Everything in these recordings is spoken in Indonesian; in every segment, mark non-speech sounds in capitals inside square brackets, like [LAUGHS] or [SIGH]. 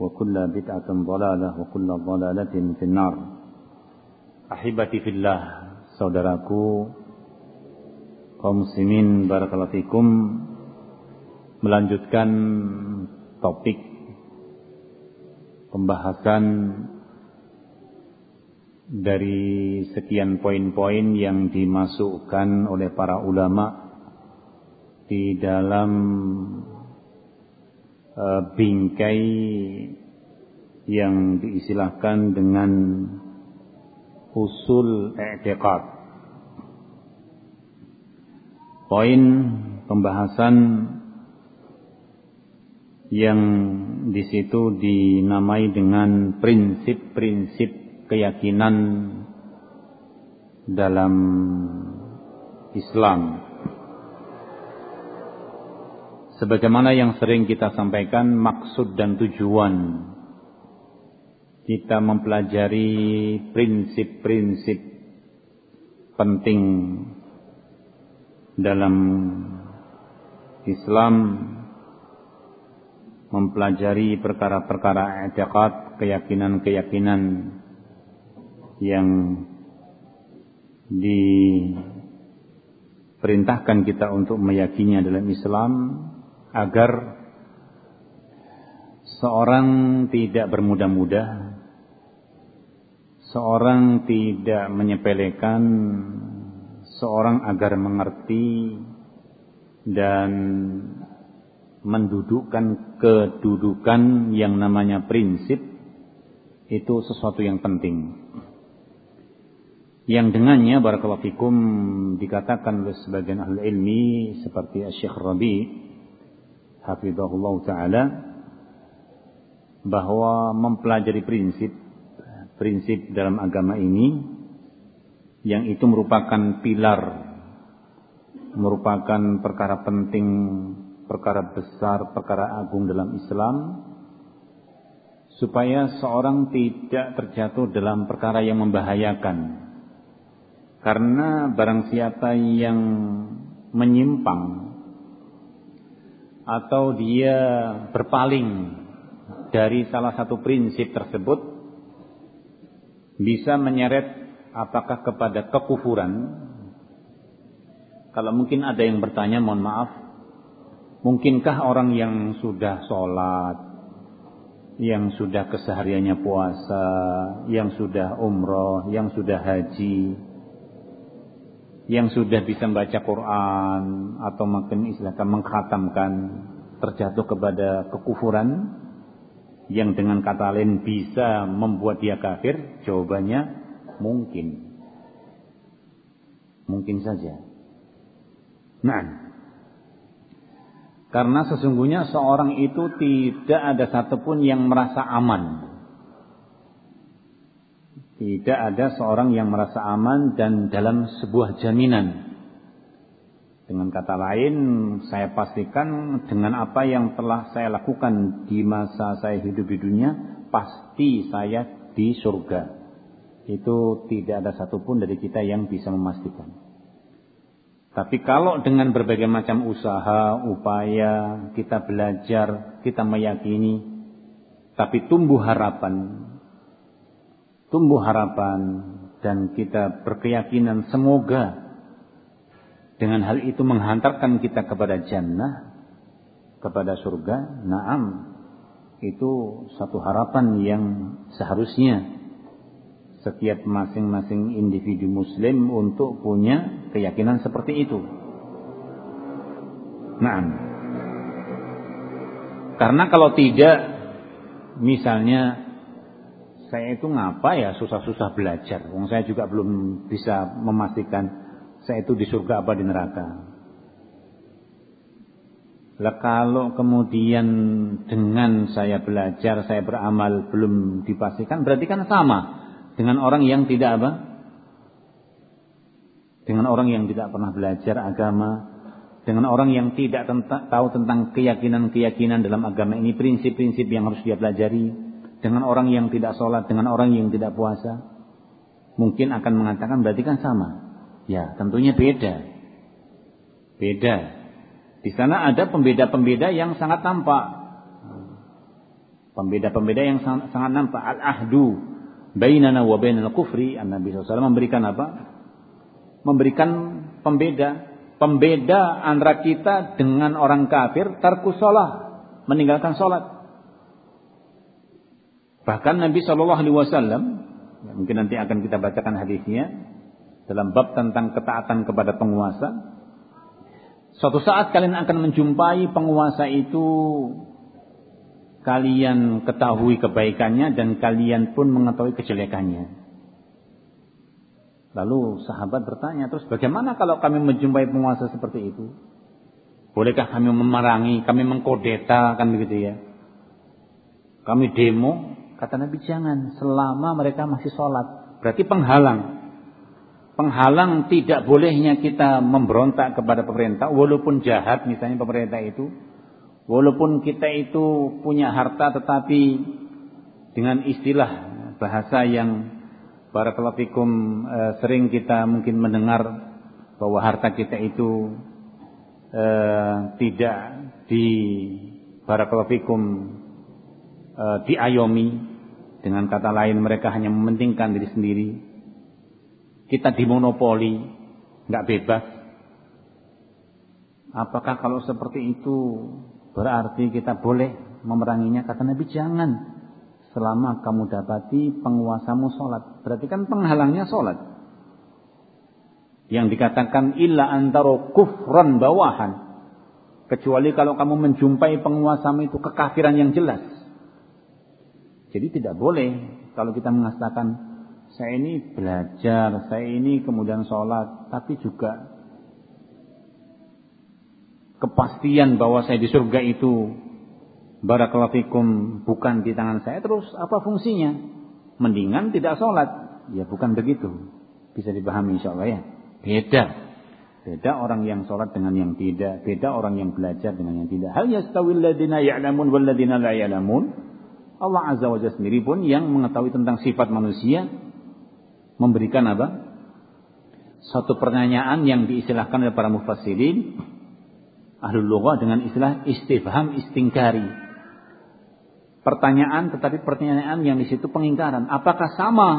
وكل بدعة ضلالة وكل ضلالة في النار Ahibati fillah Saudaraku kaum muslimin barakallahu fikum melanjutkan topik pembahasan dari sekian poin-poin yang dimasukkan oleh para ulama di dalam uh, bingkai yang diistilahkan dengan usul i'tiqad. Poin pembahasan yang di situ dinamai dengan prinsip-prinsip keyakinan dalam Islam. Sebagaimana yang sering kita sampaikan maksud dan tujuan. Kita mempelajari prinsip-prinsip penting dalam Islam mempelajari perkara-perkara i'tiqad, keyakinan-keyakinan yang diperintahkan kita untuk meyakininya dalam Islam agar seorang tidak bermudah-mudah, seorang tidak menyepelekan, seorang agar mengerti dan mendudukkan kedudukan yang namanya prinsip itu sesuatu yang penting. Yang dengannya barakallahu fikum dikatakan oleh sebagian ahli ilmi seperti Syekh Rabi hafizahullah taala bahwa mempelajari prinsip prinsip dalam agama ini yang itu merupakan pilar merupakan perkara penting perkara besar perkara agung dalam Islam supaya seorang tidak terjatuh dalam perkara yang membahayakan. Karena barang siapa yang menyimpang atau dia berpaling dari salah satu prinsip tersebut bisa menyeret apakah kepada kekufuran? Kalau mungkin ada yang bertanya mohon maaf. Mungkinkah orang yang sudah sholat yang sudah kesehariannya puasa yang sudah umroh yang sudah haji yang sudah bisa membaca Quran atau makin istilahkan mengkhatamkan terjatuh kepada kekufuran yang dengan kata lain bisa membuat dia kafir? Jawabannya mungkin. Mungkin saja. Nah, karena sesungguhnya seorang itu tidak ada satupun yang merasa aman tidak ada seorang yang merasa aman dan dalam sebuah jaminan. Dengan kata lain, saya pastikan dengan apa yang telah saya lakukan di masa saya hidup di dunia, pasti saya di surga. Itu tidak ada satupun dari kita yang bisa memastikan. Tapi kalau dengan berbagai macam usaha, upaya, kita belajar, kita meyakini, tapi tumbuh harapan, tumbuh harapan, dan kita berkeyakinan semoga dengan hal itu menghantarkan kita kepada jannah, kepada surga, naam, itu satu harapan yang seharusnya setiap masing-masing individu muslim untuk punya keyakinan seperti itu. Nah, karena kalau tidak, misalnya saya itu ngapa ya susah-susah belajar, wong saya juga belum bisa memastikan saya itu di surga apa di neraka. Lah kalau kemudian dengan saya belajar, saya beramal belum dipastikan, berarti kan sama dengan orang yang tidak apa? Dengan orang yang tidak pernah belajar agama, dengan orang yang tidak tahu tentang keyakinan-keyakinan dalam agama ini, prinsip-prinsip yang harus dia pelajari, dengan orang yang tidak sholat, dengan orang yang tidak puasa, mungkin akan mengatakan berarti kan sama. Ya, tentunya beda. Beda. Di sana ada pembeda-pembeda yang sangat nampak. Pembeda-pembeda yang sangat, sangat nampak. Al-ahdu bainana wa bainal kufri Nabi SAW memberikan apa? Memberikan pembeda pembeda antara kita dengan orang kafir tarku sholat meninggalkan sholat bahkan Nabi Shallallahu Alaihi Wasallam ya, mungkin nanti akan kita bacakan hadisnya dalam bab tentang ketaatan kepada penguasa suatu saat kalian akan menjumpai penguasa itu kalian ketahui kebaikannya dan kalian pun mengetahui kejelekannya. Lalu sahabat bertanya, terus bagaimana kalau kami menjumpai penguasa seperti itu? Bolehkah kami memerangi, kami mengkodeta, kan begitu ya? Kami demo, kata Nabi jangan, selama mereka masih sholat. Berarti penghalang. Penghalang tidak bolehnya kita memberontak kepada pemerintah, walaupun jahat misalnya pemerintah itu, Walaupun kita itu punya harta tetapi dengan istilah bahasa yang barakallahu fikum e, sering kita mungkin mendengar bahwa harta kita itu e, tidak di barakallahu fikum e, diayomi dengan kata lain mereka hanya mementingkan diri sendiri kita dimonopoli nggak bebas apakah kalau seperti itu Berarti kita boleh memeranginya. Kata Nabi jangan. Selama kamu dapati penguasamu sholat. Berarti kan penghalangnya sholat. Yang dikatakan illa antara kufran bawahan. Kecuali kalau kamu menjumpai penguasamu itu kekafiran yang jelas. Jadi tidak boleh kalau kita mengatakan saya ini belajar, saya ini kemudian sholat, tapi juga kepastian bahwa saya di surga itu barakallahu fikum bukan di tangan saya. Terus apa fungsinya? Mendingan tidak sholat. Ya bukan begitu. Bisa dipahami insyaallah ya. Beda. Beda orang yang sholat dengan yang tidak. Beda orang yang belajar dengan yang tidak. Hal yastawil ladina ya'lamun wal ladina la ya'lamun Allah azza wa jalla sendiri pun yang mengetahui tentang sifat manusia memberikan apa satu pertanyaan yang diistilahkan oleh para mufassirin ahlul lughah dengan istilah istifham istingkari. Pertanyaan tetapi pertanyaan yang di situ pengingkaran. Apakah sama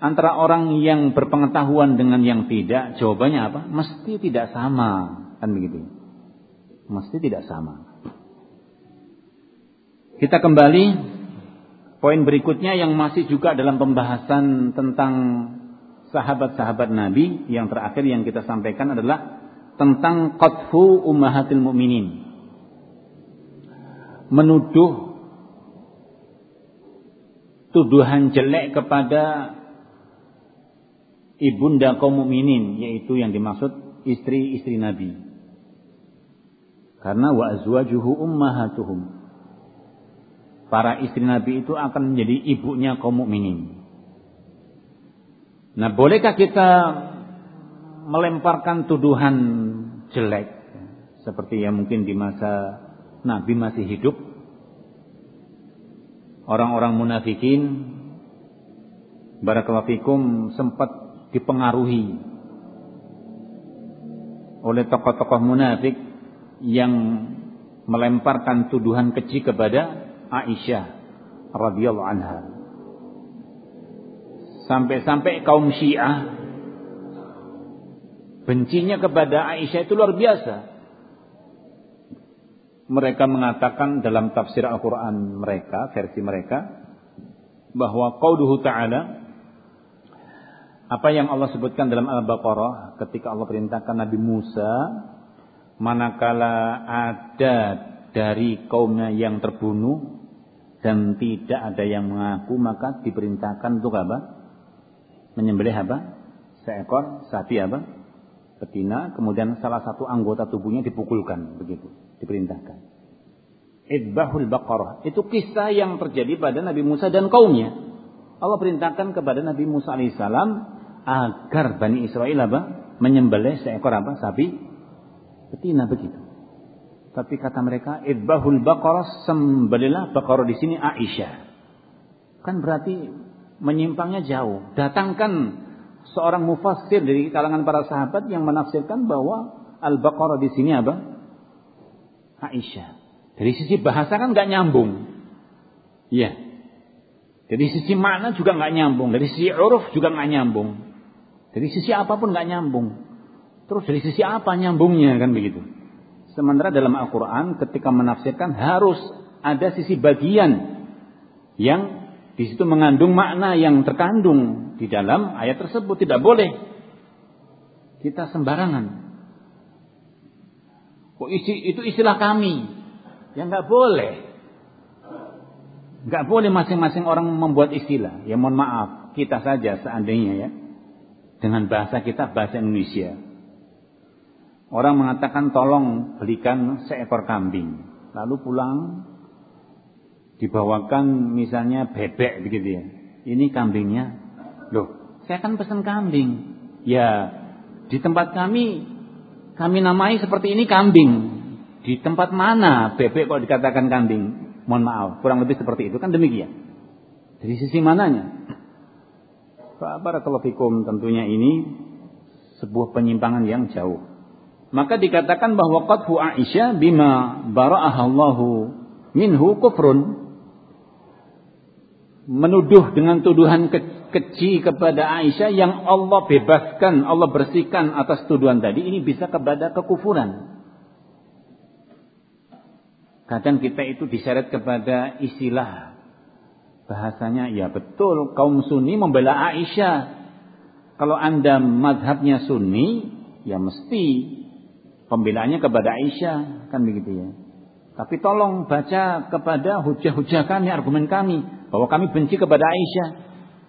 antara orang yang berpengetahuan dengan yang tidak? Jawabannya apa? Mesti tidak sama. Kan begitu. Mesti tidak sama. Kita kembali poin berikutnya yang masih juga dalam pembahasan tentang sahabat-sahabat Nabi yang terakhir yang kita sampaikan adalah tentang qadfu ummahatil mukminin. Menuduh tuduhan jelek kepada ibunda kaum mukminin yaitu yang dimaksud istri-istri Nabi. Karena wa azwajuhu ummahatuhum. Para istri Nabi itu akan menjadi ibunya kaum mukminin. Nah, bolehkah kita melemparkan tuduhan jelek seperti yang mungkin di masa Nabi masih hidup orang-orang munafikin barakallahu fikum sempat dipengaruhi oleh tokoh-tokoh munafik yang melemparkan tuduhan keji kepada Aisyah radhiyallahu anha. Sampai-sampai kaum Syiah bencinya kepada Aisyah itu luar biasa. Mereka mengatakan dalam tafsir Al-Quran mereka, versi mereka, bahwa qauluhu ta'ala apa yang Allah sebutkan dalam Al-Baqarah ketika Allah perintahkan Nabi Musa manakala ada dari kaumnya yang terbunuh dan tidak ada yang mengaku maka diperintahkan untuk apa? Menyembelih apa? Seekor sapi apa? Betina, kemudian salah satu anggota tubuhnya dipukulkan begitu, diperintahkan. Idbahul Baqarah itu kisah yang terjadi pada Nabi Musa dan kaumnya. Allah perintahkan kepada Nabi Musa alaihissalam agar Bani Israel apa? Menyembelih seekor apa? Sapi betina begitu. Tapi kata mereka, idbahul baqarah sembelilah baqarah di sini Aisyah. Kan berarti menyimpangnya jauh. Datangkan seorang mufassir dari kalangan para sahabat yang menafsirkan bahwa al-baqarah di sini apa? Aisyah. Dari sisi bahasa kan nggak nyambung. Iya. Dari sisi makna juga nggak nyambung. Dari sisi uruf juga nggak nyambung. Dari sisi apa pun nggak nyambung. Terus dari sisi apa nyambungnya kan begitu. Sementara dalam Al-Quran ketika menafsirkan harus ada sisi bagian yang di situ mengandung makna yang terkandung di dalam ayat tersebut tidak boleh kita sembarangan. Oh isi, itu istilah kami, yang nggak boleh. Nggak boleh masing-masing orang membuat istilah. Ya mohon maaf, kita saja seandainya ya dengan bahasa kita bahasa Indonesia. Orang mengatakan tolong belikan seekor kambing. Lalu pulang dibawakan misalnya bebek begitu ya. Ini kambingnya. Loh, saya kan pesan kambing. Ya, di tempat kami kami namai seperti ini kambing. Di tempat mana bebek kok dikatakan kambing? Mohon maaf, kurang lebih seperti itu kan demikian. Dari sisi mananya? Barakallahu fikum tentunya ini sebuah penyimpangan yang jauh. Maka dikatakan bahwa qadfu Aisyah bima bara'ahallahu minhu kufrun. Menuduh dengan tuduhan ke keji kepada Aisyah yang Allah bebaskan, Allah bersihkan atas tuduhan tadi ini bisa kepada kekufuran. Kadang kita itu diseret kepada istilah Bahasanya ya betul kaum Sunni membela Aisyah. Kalau Anda madhabnya Sunni, ya mesti pembelaannya kepada Aisyah, kan begitu ya. Tapi tolong baca kepada hujah-hujah kami, argumen kami bahwa kami benci kepada Aisyah.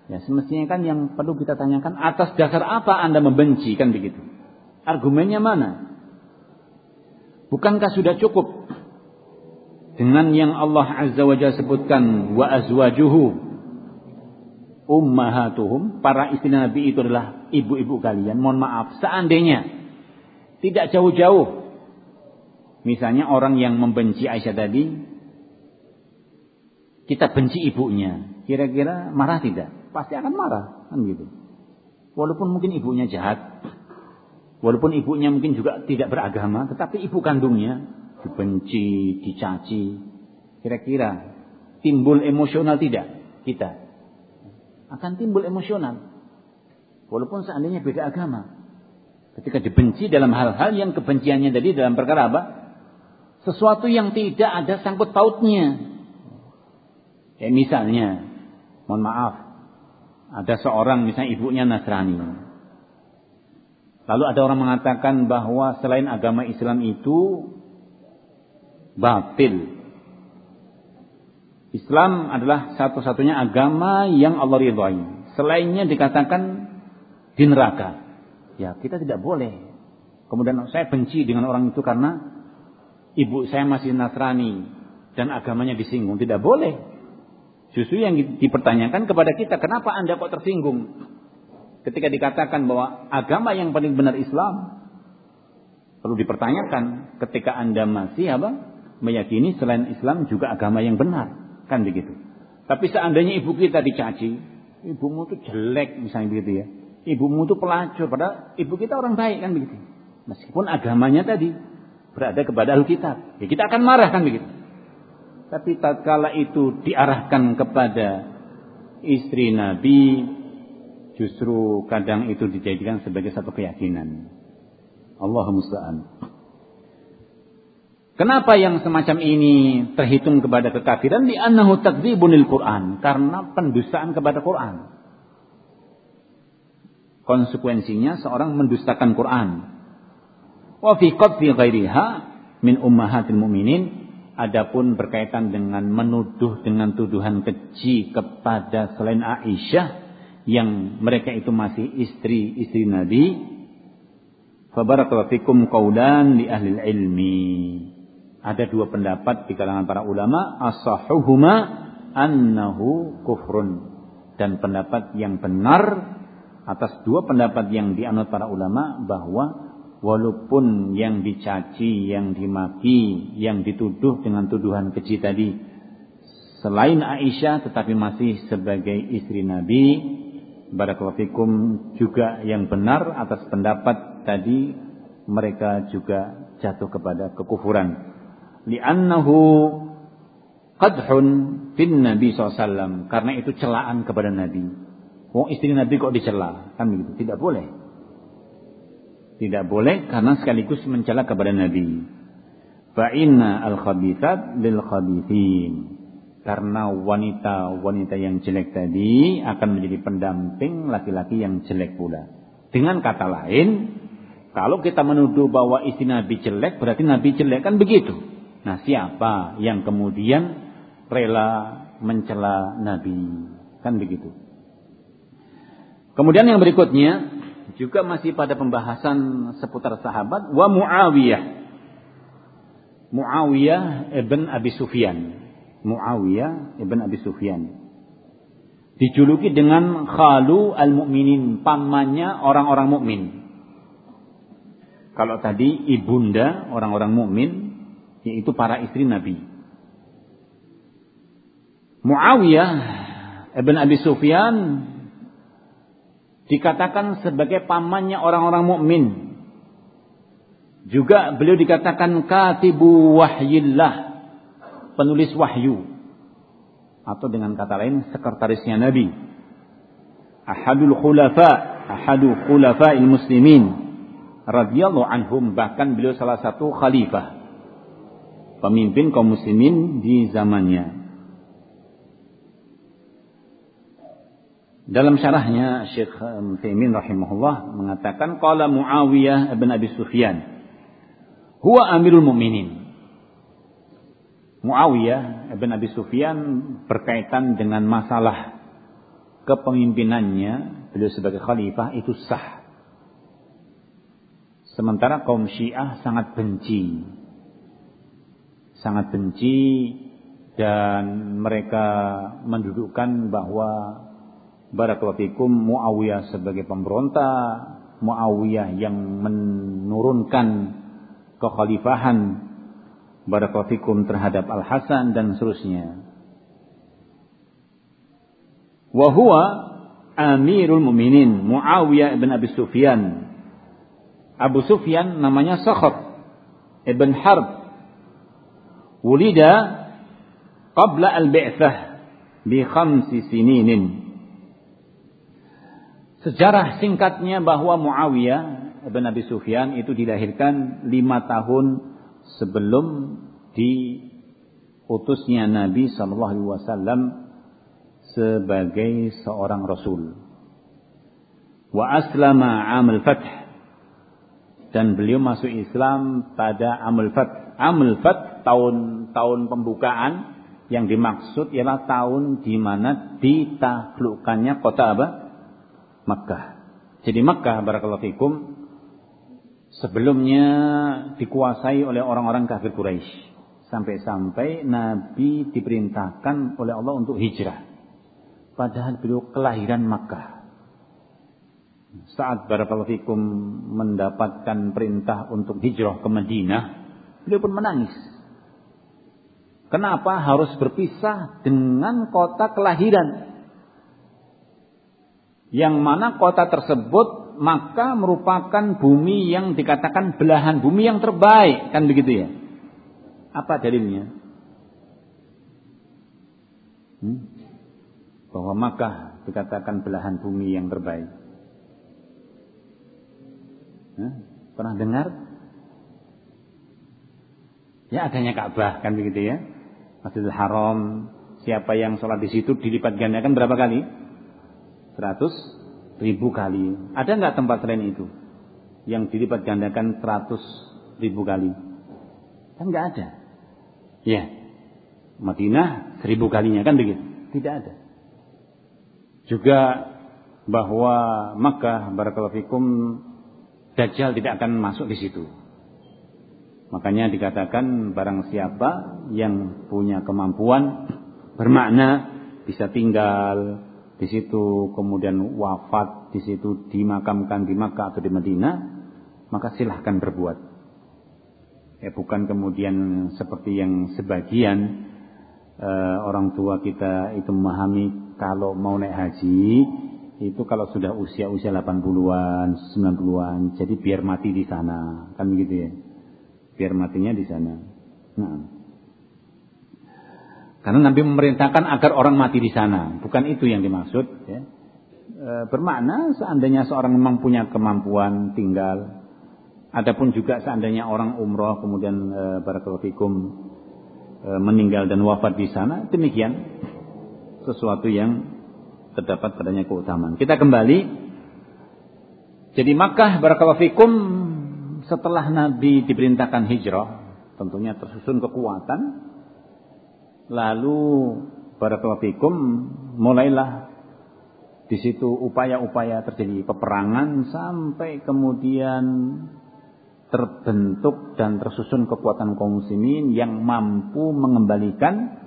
Ya semestinya kan yang perlu kita tanyakan atas dasar apa Anda membenci kan begitu. Argumennya mana? Bukankah sudah cukup dengan yang Allah Azza wa Jalla sebutkan wa azwajuhu ummahatuhum para istri Nabi itu adalah ibu-ibu kalian mohon maaf seandainya tidak jauh-jauh misalnya orang yang membenci Aisyah tadi kita benci ibunya kira-kira marah tidak pasti akan marah kan gitu walaupun mungkin ibunya jahat walaupun ibunya mungkin juga tidak beragama tetapi ibu kandungnya dibenci, dicaci. Kira-kira timbul emosional tidak kita? Akan timbul emosional. Walaupun seandainya beda agama. Ketika dibenci dalam hal-hal yang kebenciannya tadi dalam perkara apa? Sesuatu yang tidak ada sangkut pautnya. Ya misalnya, mohon maaf, ada seorang misalnya ibunya Nasrani. Lalu ada orang mengatakan bahwa selain agama Islam itu batil. Islam adalah satu-satunya agama yang Allah ridhai. Selainnya dikatakan di neraka. Ya, kita tidak boleh. Kemudian saya benci dengan orang itu karena ibu saya masih Nasrani dan agamanya disinggung. Tidak boleh. Justru yang dipertanyakan kepada kita, kenapa Anda kok tersinggung? Ketika dikatakan bahwa agama yang paling benar Islam, perlu dipertanyakan ketika Anda masih apa? meyakini selain Islam juga agama yang benar. Kan begitu. Tapi seandainya ibu kita dicaci, ibumu tuh jelek misalnya begitu ya. Ibumu tuh pelacur, padahal ibu kita orang baik kan begitu. Meskipun agamanya tadi berada kepada Alkitab, ya kita akan marah kan begitu. Tapi tatkala itu diarahkan kepada istri Nabi, justru kadang itu dijadikan sebagai satu keyakinan. Allah musta'an. Kenapa yang semacam ini terhitung kepada kekafiran? Di annahu takdzibunil Quran. Karena pendustaan kepada Quran. Konsekuensinya seorang mendustakan Quran. Wa fi qadfi ghairiha min ummahatil mu'minin. Adapun berkaitan dengan menuduh dengan tuduhan keji kepada selain Aisyah yang mereka itu masih istri-istri Nabi. Fabarakallahu fikum qaulan li ahli ilmi ada dua pendapat di kalangan para ulama asahuhuma annahu kufrun dan pendapat yang benar atas dua pendapat yang dianut para ulama bahwa walaupun yang dicaci, yang dimaki, yang dituduh dengan tuduhan keji tadi selain Aisyah tetapi masih sebagai istri Nabi Barakallahu juga yang benar atas pendapat tadi mereka juga jatuh kepada kekufuran li'annahu qadhun fin Nabi SAW karena itu celaan kepada Nabi. Wong istri Nabi kok dicela? Kan begitu. Tidak boleh. Tidak boleh karena sekaligus mencela kepada Nabi. Fa inna al khabithat lil khabithin. Karena wanita-wanita yang jelek tadi akan menjadi pendamping laki-laki yang jelek pula. Dengan kata lain, kalau kita menuduh bahwa istri Nabi jelek, berarti Nabi jelek kan begitu. Nah siapa yang kemudian rela mencela Nabi? Kan begitu. Kemudian yang berikutnya juga masih pada pembahasan seputar sahabat wa Muawiyah. Muawiyah ibn Abi Sufyan. Muawiyah ibn Abi Sufyan. Dijuluki dengan Khalu al-Mu'minin, pamannya orang-orang mukmin. Kalau tadi ibunda orang-orang mukmin, yaitu para istri Nabi. Muawiyah ibn Abi Sufyan dikatakan sebagai pamannya orang-orang mukmin. Juga beliau dikatakan katibu wahyillah, penulis wahyu. Atau dengan kata lain sekretarisnya Nabi. Ahadul khulafa, ahadu khulafa muslimin radhiyallahu anhum bahkan beliau salah satu khalifah pemimpin kaum muslimin di zamannya. Dalam syarahnya Syekh Taimin rahimahullah mengatakan qala Muawiyah bin Abi Sufyan huwa amirul mu'minin. Muawiyah bin Abi Sufyan berkaitan dengan masalah kepemimpinannya beliau sebagai khalifah itu sah. Sementara kaum Syiah sangat benci sangat benci dan mereka mendudukkan bahwa Barakallahu Muawiyah sebagai pemberontak, Muawiyah yang menurunkan kekhalifahan Barakallahu terhadap Al-Hasan dan seterusnya. Wahua Amirul Muminin Muawiyah ibn Abi Sufyan. Abu Sufyan namanya Sakhr ibn Harb wulida qabla al-bi'tsah bi khamsi sininin. Sejarah singkatnya bahwa Muawiyah bin Abi Sufyan itu dilahirkan lima tahun sebelum diutusnya Nabi Shallallahu Alaihi Wasallam sebagai seorang Rasul. Wa aslama amal fath dan beliau masuk Islam pada amal fath. Amal fath tahun-tahun pembukaan yang dimaksud ialah tahun di mana ditaklukkannya kota apa? Makkah. Jadi Makkah barakallahu fikum sebelumnya dikuasai oleh orang-orang kafir Quraisy. Sampai-sampai Nabi diperintahkan oleh Allah untuk hijrah. Padahal beliau kelahiran Makkah. Saat barakallahu fikum mendapatkan perintah untuk hijrah ke Madinah, beliau pun menangis Kenapa harus berpisah dengan kota kelahiran? Yang mana kota tersebut maka merupakan bumi yang dikatakan belahan bumi yang terbaik. Kan begitu ya? Apa dalilnya? Hmm? Bahwa Makkah dikatakan belahan bumi yang terbaik. Hah? Pernah dengar? Ya adanya Ka'bah kan begitu ya. Masjidil Haram, siapa yang sholat di situ dilipat gandakan berapa kali? 100 ribu kali. Ada nggak tempat lain itu yang dilipat gandakan 100 ribu kali? Kan nggak ada. Ya, Madinah seribu kalinya kan begitu? Tidak ada. Juga bahwa Makkah barakallahu fikum Dajjal tidak akan masuk di situ. Makanya dikatakan barang siapa yang punya kemampuan bermakna bisa tinggal di situ kemudian wafat di situ dimakamkan di Makkah atau di Madinah maka silahkan berbuat. Ya bukan kemudian seperti yang sebagian uh, orang tua kita itu memahami kalau mau naik haji itu kalau sudah usia-usia 80-an, 90-an, jadi biar mati di sana, kan begitu ya. Biar matinya di sana. Nah. Karena Nabi memerintahkan agar orang mati di sana, bukan itu yang dimaksud ya. E, bermakna seandainya seorang memang punya kemampuan tinggal adapun juga seandainya orang umroh kemudian e, barakallahu fikum e, meninggal dan wafat di sana, demikian sesuatu yang terdapat padanya keutamaan. Kita kembali. Jadi Makkah barakallahu fikum setelah Nabi diperintahkan hijrah, tentunya tersusun kekuatan. Lalu barakallahu fikum mulailah di situ upaya-upaya terjadi peperangan sampai kemudian terbentuk dan tersusun kekuatan kaum muslimin yang mampu mengembalikan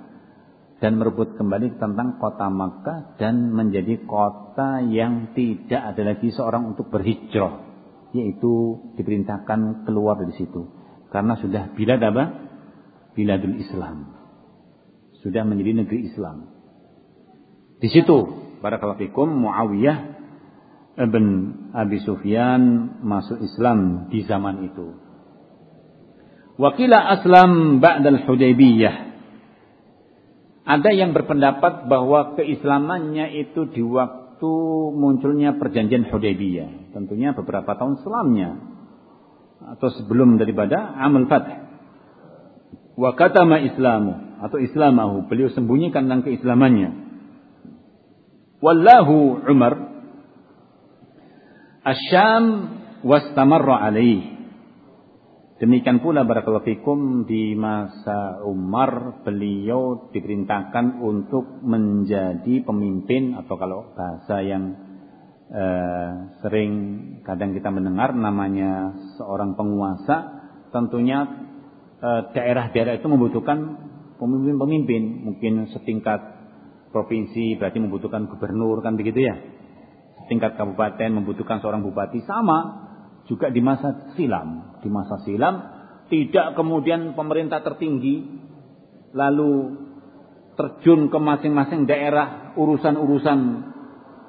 dan merebut kembali tentang kota Makkah dan menjadi kota yang tidak ada lagi seorang untuk berhijrah yaitu diperintahkan keluar dari situ karena sudah bilad apa? Biladul Islam. Sudah menjadi negeri Islam. Di situ para kalafikum Muawiyah Ibn Abi Sufyan masuk Islam di zaman itu. Wakila aslam ba'dal Hudaybiyah. Ada yang berpendapat bahwa keislamannya itu di waktu munculnya perjanjian Hudaybiyah. Tentunya beberapa tahun selamanya. Atau sebelum daripada Amal Fath. Wa katama islamu. Atau islamahu. Beliau sembunyikan tentang keislamannya. Wallahu Umar Asyam wastamarra alaih. Demikian pula barakallahu fikum di masa Umar beliau diperintahkan untuk menjadi pemimpin atau kalau bahasa yang uh, sering kadang kita mendengar namanya seorang penguasa tentunya eh, daerah-daerah itu membutuhkan pemimpin-pemimpin mungkin setingkat provinsi berarti membutuhkan gubernur kan begitu ya tingkat kabupaten membutuhkan seorang bupati sama juga di masa silam. Di masa silam tidak kemudian pemerintah tertinggi lalu terjun ke masing-masing daerah urusan-urusan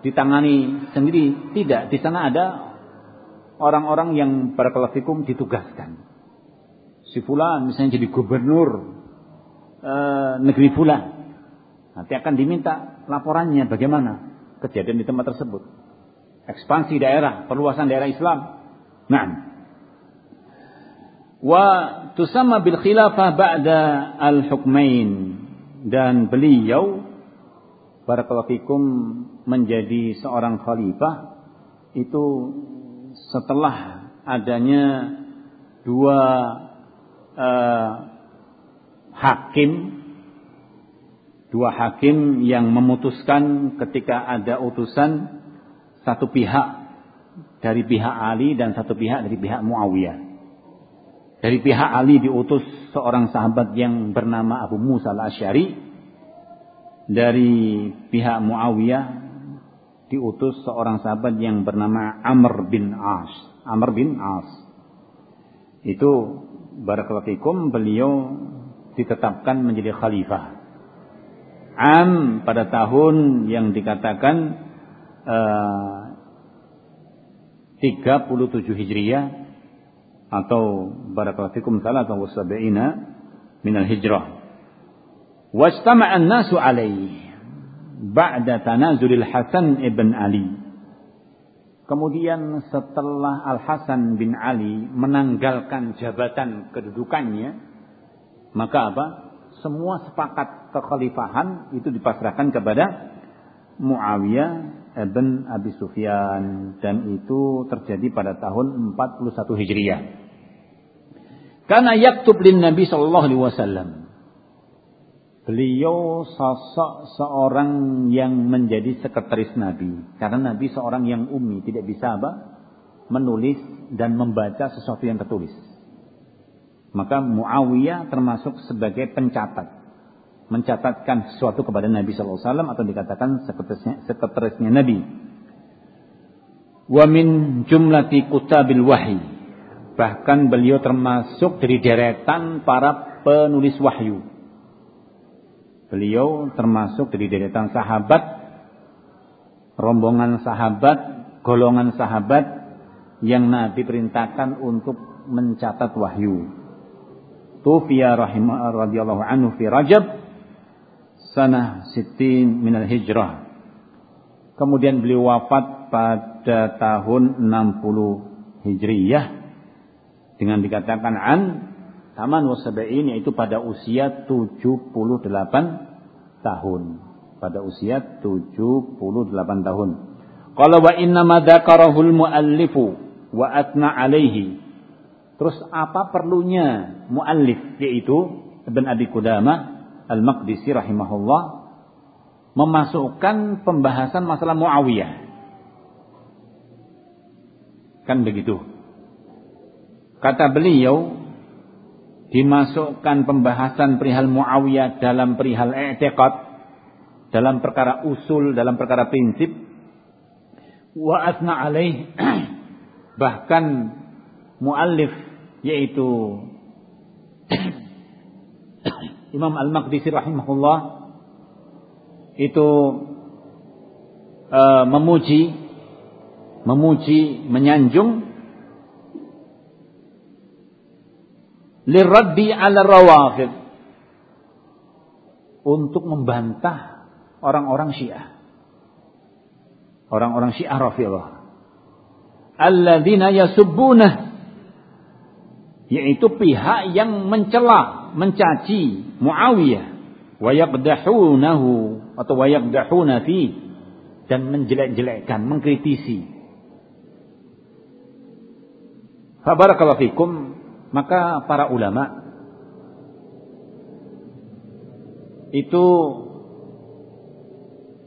ditangani sendiri. Tidak, di sana ada orang-orang yang berkelasikum ditugaskan. Si fulan misalnya jadi gubernur e, negeri fulan. Nanti akan diminta laporannya bagaimana kejadian di tempat tersebut ekspansi daerah, perluasan daerah Islam. Nah, wa tusamma bil khilafah ba'da al hukmain dan beliau barakallahu menjadi seorang khalifah itu setelah adanya dua uh, hakim dua hakim yang memutuskan ketika ada utusan satu pihak dari pihak Ali dan satu pihak dari pihak Muawiyah. Dari pihak Ali diutus seorang sahabat yang bernama Abu Musa al-Asyari. Dari pihak Muawiyah diutus seorang sahabat yang bernama Amr bin As. Amr bin As. Itu barakallahu beliau ditetapkan menjadi khalifah. Am pada tahun yang dikatakan 37 Hijriah atau atau sab'ina min al-hijrah. Wastama'a an-nasu alaihi ba'da tanazulil Hasan ibn Ali. Kemudian setelah Al Hasan bin Ali menanggalkan jabatan kedudukannya, maka apa? Semua sepakat kekhalifahan itu dipasrahkan kepada Muawiyah ibn Abi Sufyan dan itu terjadi pada tahun 41 Hijriah. Karena yaktub lin Nabi sallallahu alaihi wasallam Beliau sosok seorang yang menjadi sekretaris Nabi. Karena Nabi seorang yang ummi, tidak bisa apa? Menulis dan membaca sesuatu yang tertulis. Maka Muawiyah termasuk sebagai pencatat. Mencatatkan sesuatu kepada Nabi SAW atau dikatakan sekretarisnya, sekretarisnya Nabi. Wa min jumlati kutabil wahyi. Bahkan beliau termasuk dari deretan para penulis wahyu Beliau termasuk dari deretan sahabat, rombongan sahabat, golongan sahabat yang Nabi perintahkan untuk mencatat wahyu. Tufiya rahimah radhiyallahu anhu fi Rajab sanah sittin minal hijrah. Kemudian beliau wafat pada tahun 60 Hijriyah dengan dikatakan an Taman wasabain yaitu pada usia 78 tahun. Pada usia 78 tahun. Kalau wa inna madzakarahul muallifu wa atna alaihi. Terus apa perlunya muallif yaitu Ibn Abi Qudamah Al-Maqdisi rahimahullah memasukkan pembahasan masalah Muawiyah. Kan begitu. Kata beliau, dimasukkan pembahasan perihal Muawiyah dalam perihal i'tiqad, dalam perkara usul, dalam perkara prinsip, wa asna alaih [CLEARS THROAT] bahkan muallif yaitu [COUGHS] Imam Al-Maqdisi rahimahullah itu uh, memuji memuji menyanjung liraddi ala rawafid untuk membantah orang-orang Syiah. Orang-orang Syiah Rafidhah. Alladzina yasubbuna yaitu pihak yang mencela, mencaci Muawiyah. Wa yaqdahunahu atau wa yaqdahuna fi dan menjelek-jelekkan, mengkritisi. Fabarakallahu fikum. Maka para ulama itu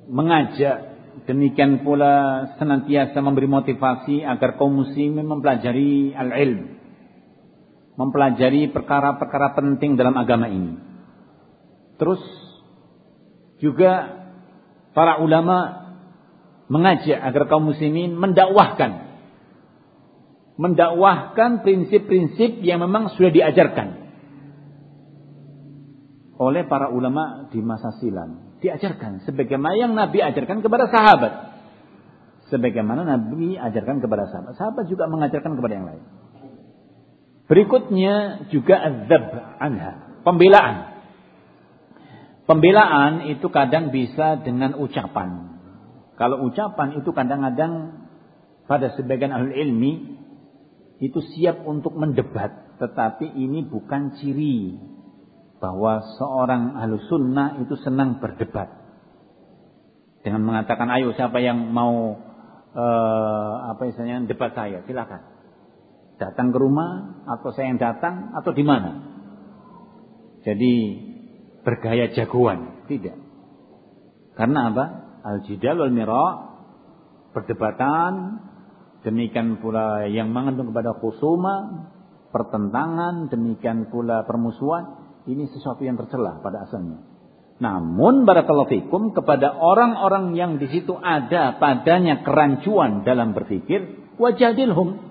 mengajak demikian pula senantiasa memberi motivasi agar kaum muslimin mempelajari al-ilm mempelajari perkara-perkara penting dalam agama ini terus juga para ulama mengajak agar kaum muslimin mendakwahkan mendakwahkan prinsip-prinsip yang memang sudah diajarkan oleh para ulama di masa silam. Diajarkan sebagaimana yang Nabi ajarkan kepada sahabat. Sebagaimana Nabi ajarkan kepada sahabat. Sahabat juga mengajarkan kepada yang lain. Berikutnya juga azab anha. Pembelaan. Pembelaan itu kadang bisa dengan ucapan. Kalau ucapan itu kadang-kadang pada sebagian ahli ilmi itu siap untuk mendebat, tetapi ini bukan ciri bahwa seorang ahlu sunnah itu senang berdebat. Dengan mengatakan, ayo siapa yang mau uh, apa istilahnya debat saya, silakan. Datang ke rumah atau saya yang datang atau di mana. Jadi bergaya jagoan, tidak. Karena apa? Al-jidal wal mira perdebatan Demikian pula yang mengandung kepada khusuma, pertentangan, demikian pula permusuhan. Ini sesuatu yang tercela pada asalnya. Namun barakallahu fikum kepada orang-orang yang di situ ada padanya kerancuan dalam berpikir, wajadilhum.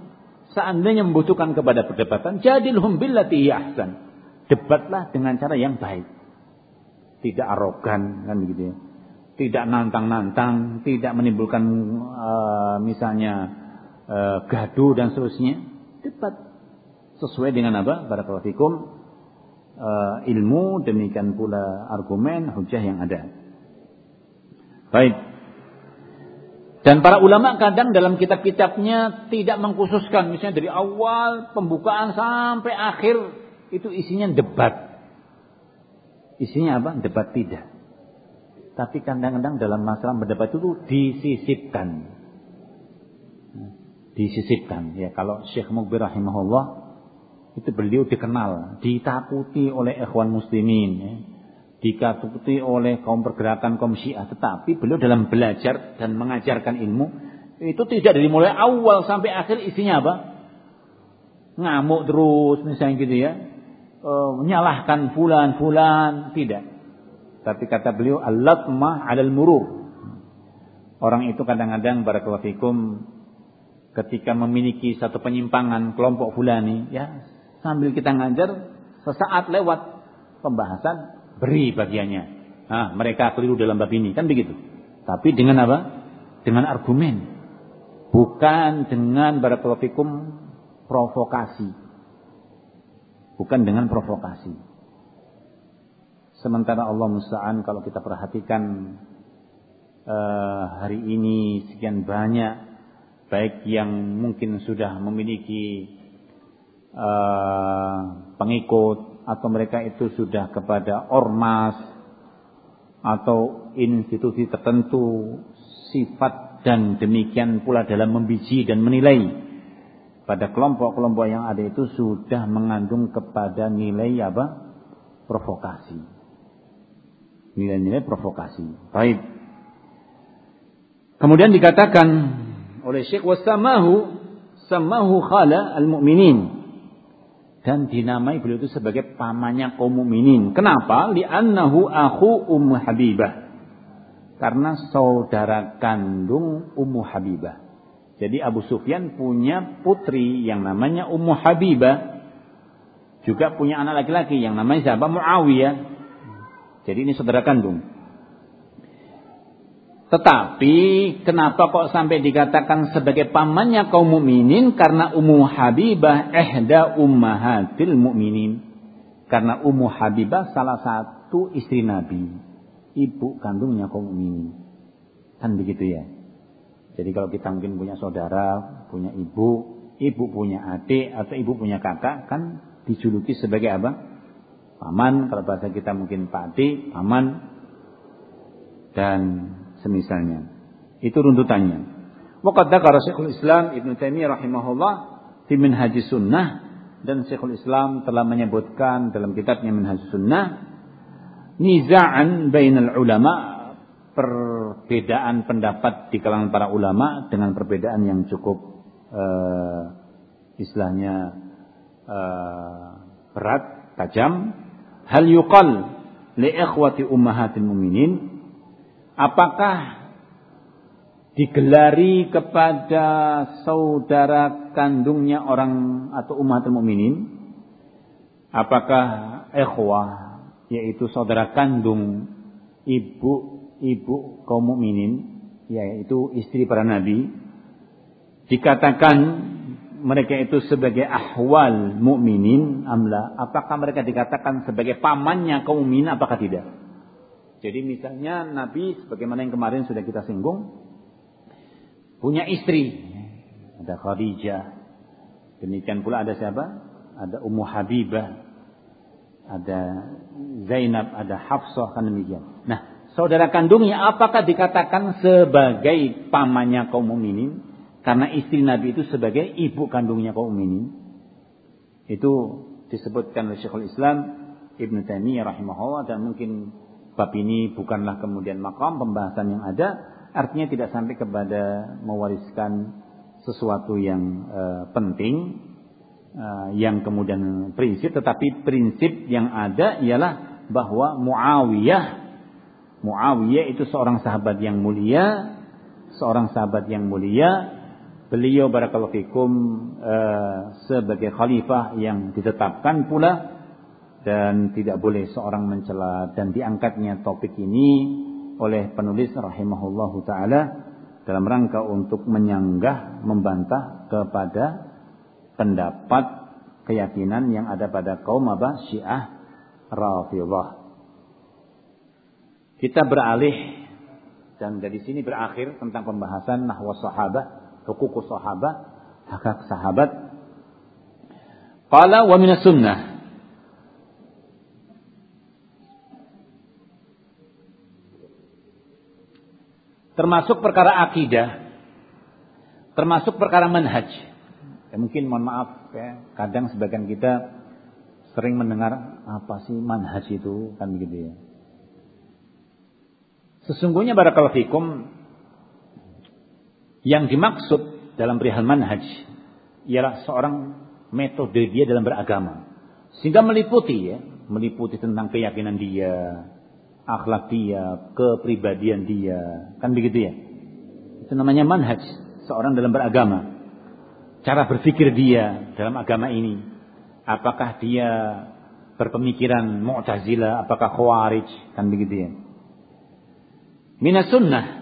Seandainya membutuhkan kepada perdebatan, jadilhum billati ahsan. Debatlah dengan cara yang baik. Tidak arogan kan begitu ya. tidak nantang-nantang, tidak menimbulkan uh, misalnya uh, gaduh dan seterusnya. Debat sesuai dengan apa? Barakallahu fikum uh, ilmu demikian pula argumen hujah yang ada. Baik. Dan para ulama kadang dalam kitab-kitabnya tidak mengkhususkan misalnya dari awal pembukaan sampai akhir itu isinya debat. Isinya apa? Debat tidak. Tapi kadang-kadang dalam masalah berdebat itu disisipkan. Disisipkan. Ya, kalau Syekh Mukbir rahimahullah itu beliau dikenal, ditakuti oleh ikhwan muslimin, ya. Ditakuti oleh kaum pergerakan kaum syiah. Tetapi beliau dalam belajar dan mengajarkan ilmu itu tidak dari mulai awal sampai akhir isinya apa? Ngamuk terus misalnya gitu ya uh, menyalahkan fulan-fulan, tidak. Tapi kata beliau al-latmah 'alal murur. Orang itu kadang-kadang barakallahu fikum ketika memiliki satu penyimpangan kelompok fulani, ya sambil kita ngajar sesaat lewat pembahasan beri bagiannya. Nah, mereka keliru dalam bab ini, kan begitu. Tapi dengan apa? Dengan argumen. Bukan dengan barakallahu fikum provokasi bukan dengan provokasi. Sementara Allah musta'an kalau kita perhatikan uh, hari ini sekian banyak baik yang mungkin sudah memiliki uh, pengikut atau mereka itu sudah kepada ormas atau institusi tertentu sifat dan demikian pula dalam membiji dan menilai pada kelompok-kelompok yang ada itu sudah mengandung kepada nilai apa? Provokasi. Nilai-nilai provokasi. Baik. Kemudian dikatakan oleh Syekh wasamahu samahu khala al-mu'minin dan dinamai beliau itu sebagai pamannya kaum mukminin. Kenapa? Li'annahu akhu Ummu Habibah. Karena saudara kandung Ummu Habibah. Jadi Abu Sufyan punya putri yang namanya Ummu Habibah. Juga punya anak laki-laki yang namanya siapa? Muawiyah. Jadi ini saudara kandung. Tetapi kenapa kok sampai dikatakan sebagai pamannya kaum mukminin? Karena Ummu Habibah ehda ummahatil mukminin. Karena Ummu Habibah salah satu istri Nabi. Ibu kandungnya kaum mukminin. Kan begitu ya. Jadi kalau kita mungkin punya saudara, punya ibu, ibu punya adik atau ibu punya kakak, kan dijuluki sebagai apa? Paman, kalau bahasa kita mungkin Pak Adi, paman, dan semisalnya. Itu runtutannya. Waqad dzakara Syekhul Islam Ibnu Taimiyah rahimahullah fi Minhajus Sunnah dan Syekhul Islam telah menyebutkan dalam kitabnya Minhajus Sunnah nizaan bainal ulama perbedaan pendapat di kalangan para ulama dengan perbedaan yang cukup uh, istilahnya uh, berat, tajam. Hal yuqal li ikhwati ummahatil mu'minin apakah digelari kepada saudara kandungnya orang atau umatul mukminin? Apakah ikhwah yaitu saudara kandung ibu ibu kaum mukminin yaitu istri para nabi dikatakan mereka itu sebagai ahwal mukminin amla apakah mereka dikatakan sebagai pamannya kaum mukminin? Apakah tidak jadi misalnya nabi sebagaimana yang kemarin sudah kita singgung punya istri. Ada Khadijah. Demikian pula ada siapa? Ada Ummu Habibah. Ada Zainab ada Hafsah kan demikian. Nah saudara kandungnya apakah dikatakan sebagai pamannya kaum mukminin? Karena istri Nabi itu sebagai ibu kandungnya kaum mukminin. Itu disebutkan oleh Syekhul Islam Ibn Taimiyah rahimahullah dan mungkin bab ini bukanlah kemudian makam pembahasan yang ada artinya tidak sampai kepada mewariskan sesuatu yang uh, penting uh, yang kemudian prinsip tetapi prinsip yang ada ialah bahwa Muawiyah Muawiyah itu seorang sahabat yang mulia, seorang sahabat yang mulia. Beliau barakallahu fikum uh, sebagai khalifah yang ditetapkan pula dan tidak boleh seorang mencela dan diangkatnya topik ini oleh penulis rahimahullahu taala dalam rangka untuk menyanggah, membantah kepada pendapat keyakinan yang ada pada kaum apa? Syiah Rafidhah. Kita beralih dan dari sini berakhir tentang pembahasan nahwa sahabat, hukuku sahabat, hak sahabat. Qala wa sunnah termasuk perkara akidah, termasuk perkara manhaj. Ya, mungkin mohon maaf ya, kadang sebagian kita sering mendengar apa sih manhaj itu kan begitu ya. Sesungguhnya barakallahu fikum yang dimaksud dalam perihal manhaj ialah seorang metode dia dalam beragama. Sehingga meliputi ya, meliputi tentang keyakinan dia, akhlak dia, kepribadian dia. Kan begitu ya? Itu namanya manhaj seorang dalam beragama. Cara berpikir dia dalam agama ini. Apakah dia berpemikiran Mu'tazila, apakah Khawarij, kan begitu ya? Minas sunnah.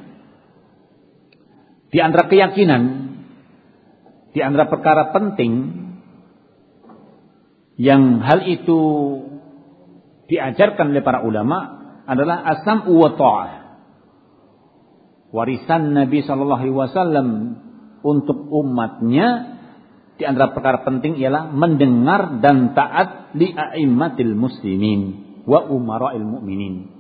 Di antara keyakinan, di antara perkara penting yang hal itu diajarkan oleh para ulama adalah asam wa ta'ah. Warisan Nabi Shallallahu Alaihi Wasallam untuk umatnya di antara perkara penting ialah mendengar dan taat li a'immatil muslimin wa umara'il mu'minin.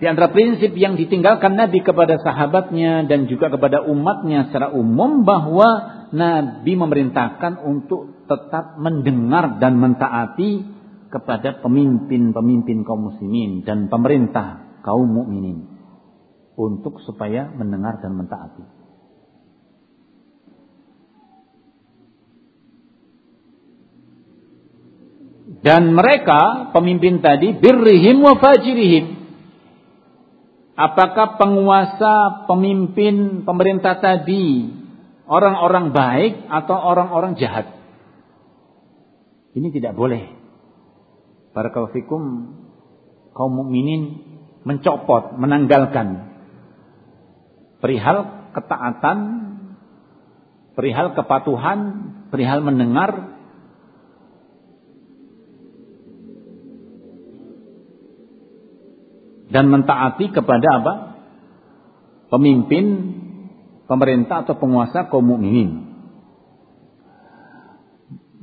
Di antara prinsip yang ditinggalkan Nabi kepada sahabatnya dan juga kepada umatnya secara umum bahwa Nabi memerintahkan untuk tetap mendengar dan mentaati kepada pemimpin-pemimpin kaum muslimin dan pemerintah kaum mukminin untuk supaya mendengar dan mentaati. Dan mereka pemimpin tadi birrihim wa fajirihim. Apakah penguasa, pemimpin, pemerintah tadi orang-orang baik atau orang-orang jahat? Ini tidak boleh Barakallahu fikum kaum mukminin mencopot, menanggalkan perihal ketaatan, perihal kepatuhan, perihal mendengar dan mentaati kepada apa? Pemimpin, pemerintah atau penguasa kaum mukminin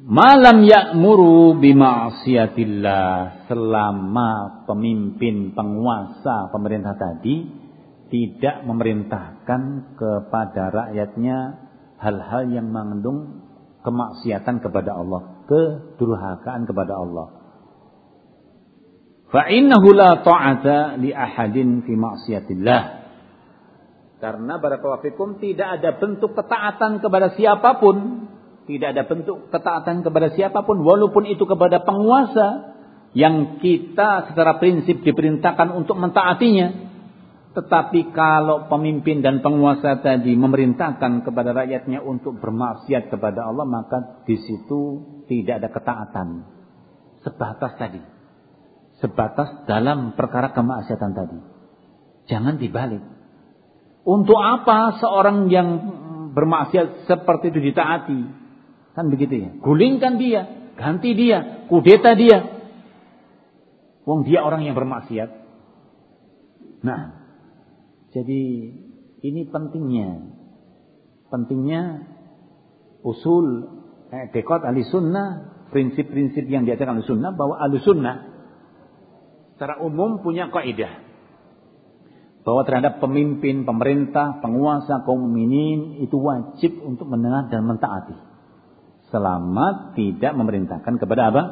malam ya'muru bima'siyatillah selama pemimpin penguasa pemerintah tadi tidak memerintahkan kepada rakyatnya hal-hal yang mengandung kemaksiatan kepada Allah, kedurhakaan kepada Allah. Fa innahu la ta'ata li ahadin fi ma'siyatillah. Karena barakallahu tidak ada bentuk ketaatan kepada siapa pun tidak ada bentuk ketaatan kepada siapa pun walaupun itu kepada penguasa yang kita secara prinsip diperintahkan untuk mentaatinya. Tetapi kalau pemimpin dan penguasa tadi memerintahkan kepada rakyatnya untuk bermaksiat kepada Allah, maka di situ tidak ada ketaatan. Sebatas tadi. Sebatas dalam perkara kemaksiatan tadi. Jangan dibalik. Untuk apa seorang yang bermaksiat seperti itu ditaati? Kan begitu ya. Gulingkan dia, ganti dia, kudeta dia. Wong dia orang yang bermaksiat. Nah, jadi ini pentingnya. Pentingnya usul eh, dekot ahli sunnah, prinsip-prinsip yang diajarkan ahli sunnah bahwa ahli sunnah secara umum punya kaidah bahwa terhadap pemimpin, pemerintah, penguasa, kaum mukminin itu wajib untuk mendengar dan mentaati selama tidak memerintahkan kepada apa?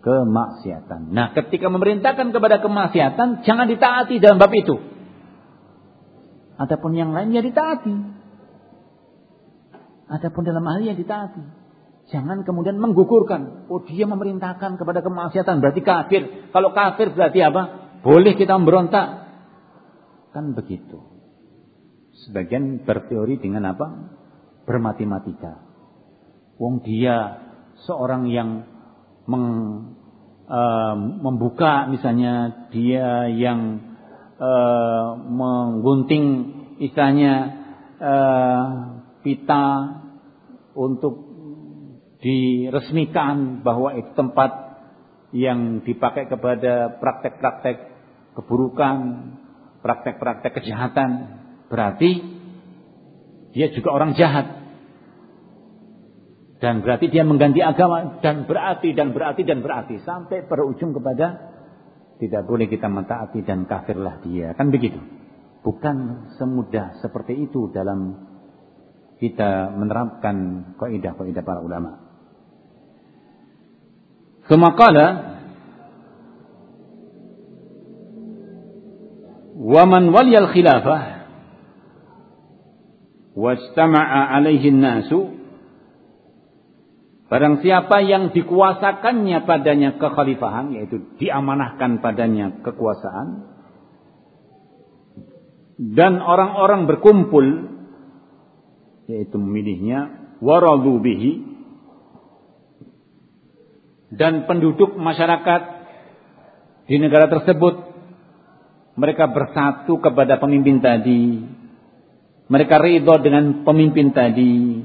Kemaksiatan. Nah, ketika memerintahkan kepada kemaksiatan, jangan ditaati dalam bab itu. Adapun yang lain ya ditaati. Adapun dalam hal yang ditaati. Jangan kemudian menggugurkan. Oh dia memerintahkan kepada kemaksiatan berarti kafir. Kalau kafir berarti apa? Boleh kita memberontak. Kan begitu. Sebagian berteori dengan apa? Bermatematika. Wong dia seorang yang meng, uh, membuka misalnya dia yang uh, menggunting istilahnya uh, pita untuk diresmikan bahwa itu tempat yang dipakai kepada praktek-praktek keburukan, praktek-praktek kejahatan, berarti dia juga orang jahat. Dan berarti dia mengganti agama dan berarti dan berarti dan berarti sampai berujung kepada tidak boleh kita mentaati dan kafirlah dia. Kan begitu. Bukan semudah seperti itu dalam kita menerapkan kaidah-kaidah para ulama. Kemakala waman wali al-khilafah wajtama'a 'alaihi nasu' Barang siapa yang dikuasakannya padanya kekhalifahan, yaitu diamanahkan padanya kekuasaan, dan orang-orang berkumpul, yaitu memilihnya, waradu bihi, dan penduduk masyarakat di negara tersebut mereka bersatu kepada pemimpin tadi mereka ridho dengan pemimpin tadi.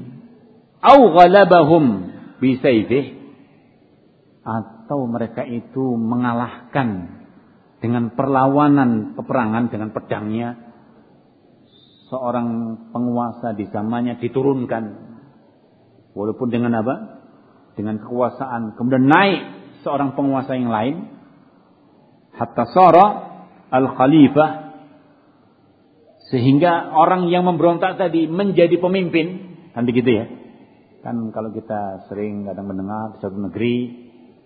Au ghalabahum bisayfih atau mereka itu mengalahkan dengan perlawanan peperangan dengan pedangnya. Seorang penguasa di zamannya diturunkan. Walaupun dengan apa? Dengan kekuasaan. Kemudian naik seorang penguasa yang lain. Hatta sara al khalifah sehingga orang yang memberontak tadi menjadi pemimpin. Kan begitu ya kan kalau kita sering kadang mendengar di suatu negeri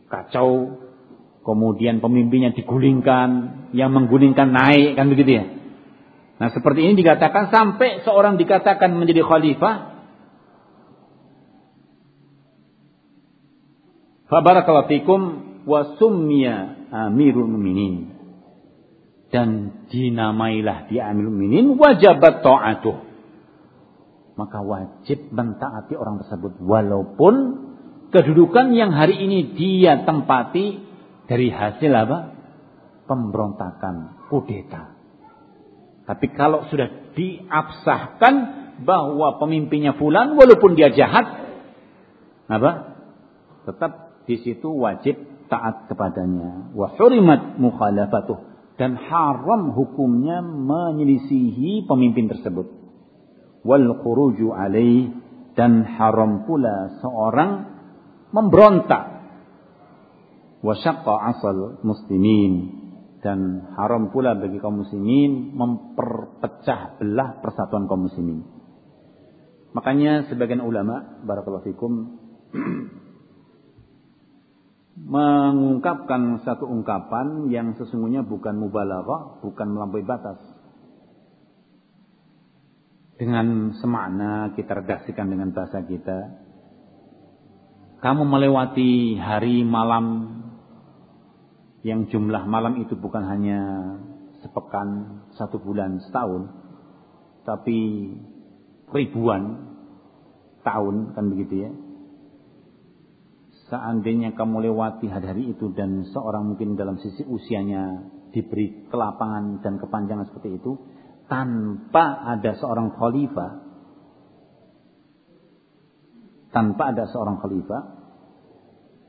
kacau kemudian pemimpinnya digulingkan yang menggulingkan naik kan begitu ya nah seperti ini dikatakan sampai seorang dikatakan menjadi khalifah Fabarakallahu fikum wa amirul muminin. Dan dinamailah dia amirul muminin wajabat ta'atuh. Maka wajib mentaati orang tersebut. Walaupun kedudukan yang hari ini dia tempati dari hasil apa? Pemberontakan, kudeta. Tapi kalau sudah diabsahkan bahwa pemimpinnya fulan walaupun dia jahat, apa? Tetap di situ wajib taat kepadanya. Wa hurimat mukhalafatuh dan haram hukumnya menyelisihi pemimpin tersebut. Wal khuruju alaih dan haram pula seorang memberontak. Wa syaqqa asal muslimin dan haram pula bagi kaum muslimin memperpecah belah persatuan kaum muslimin. Makanya sebagian ulama barakallahu fikum [CLEARS THROAT] mengungkapkan satu ungkapan yang sesungguhnya bukan mubalaghah, bukan melampaui batas. Dengan semakna kita redaksikan dengan bahasa kita. Kamu melewati hari malam yang jumlah malam itu bukan hanya sepekan, satu bulan, setahun, tapi ribuan tahun kan begitu ya seandainya kamu lewati hari-hari itu dan seorang mungkin dalam sisi usianya diberi kelapangan dan kepanjangan seperti itu tanpa ada seorang khalifah tanpa ada seorang khalifah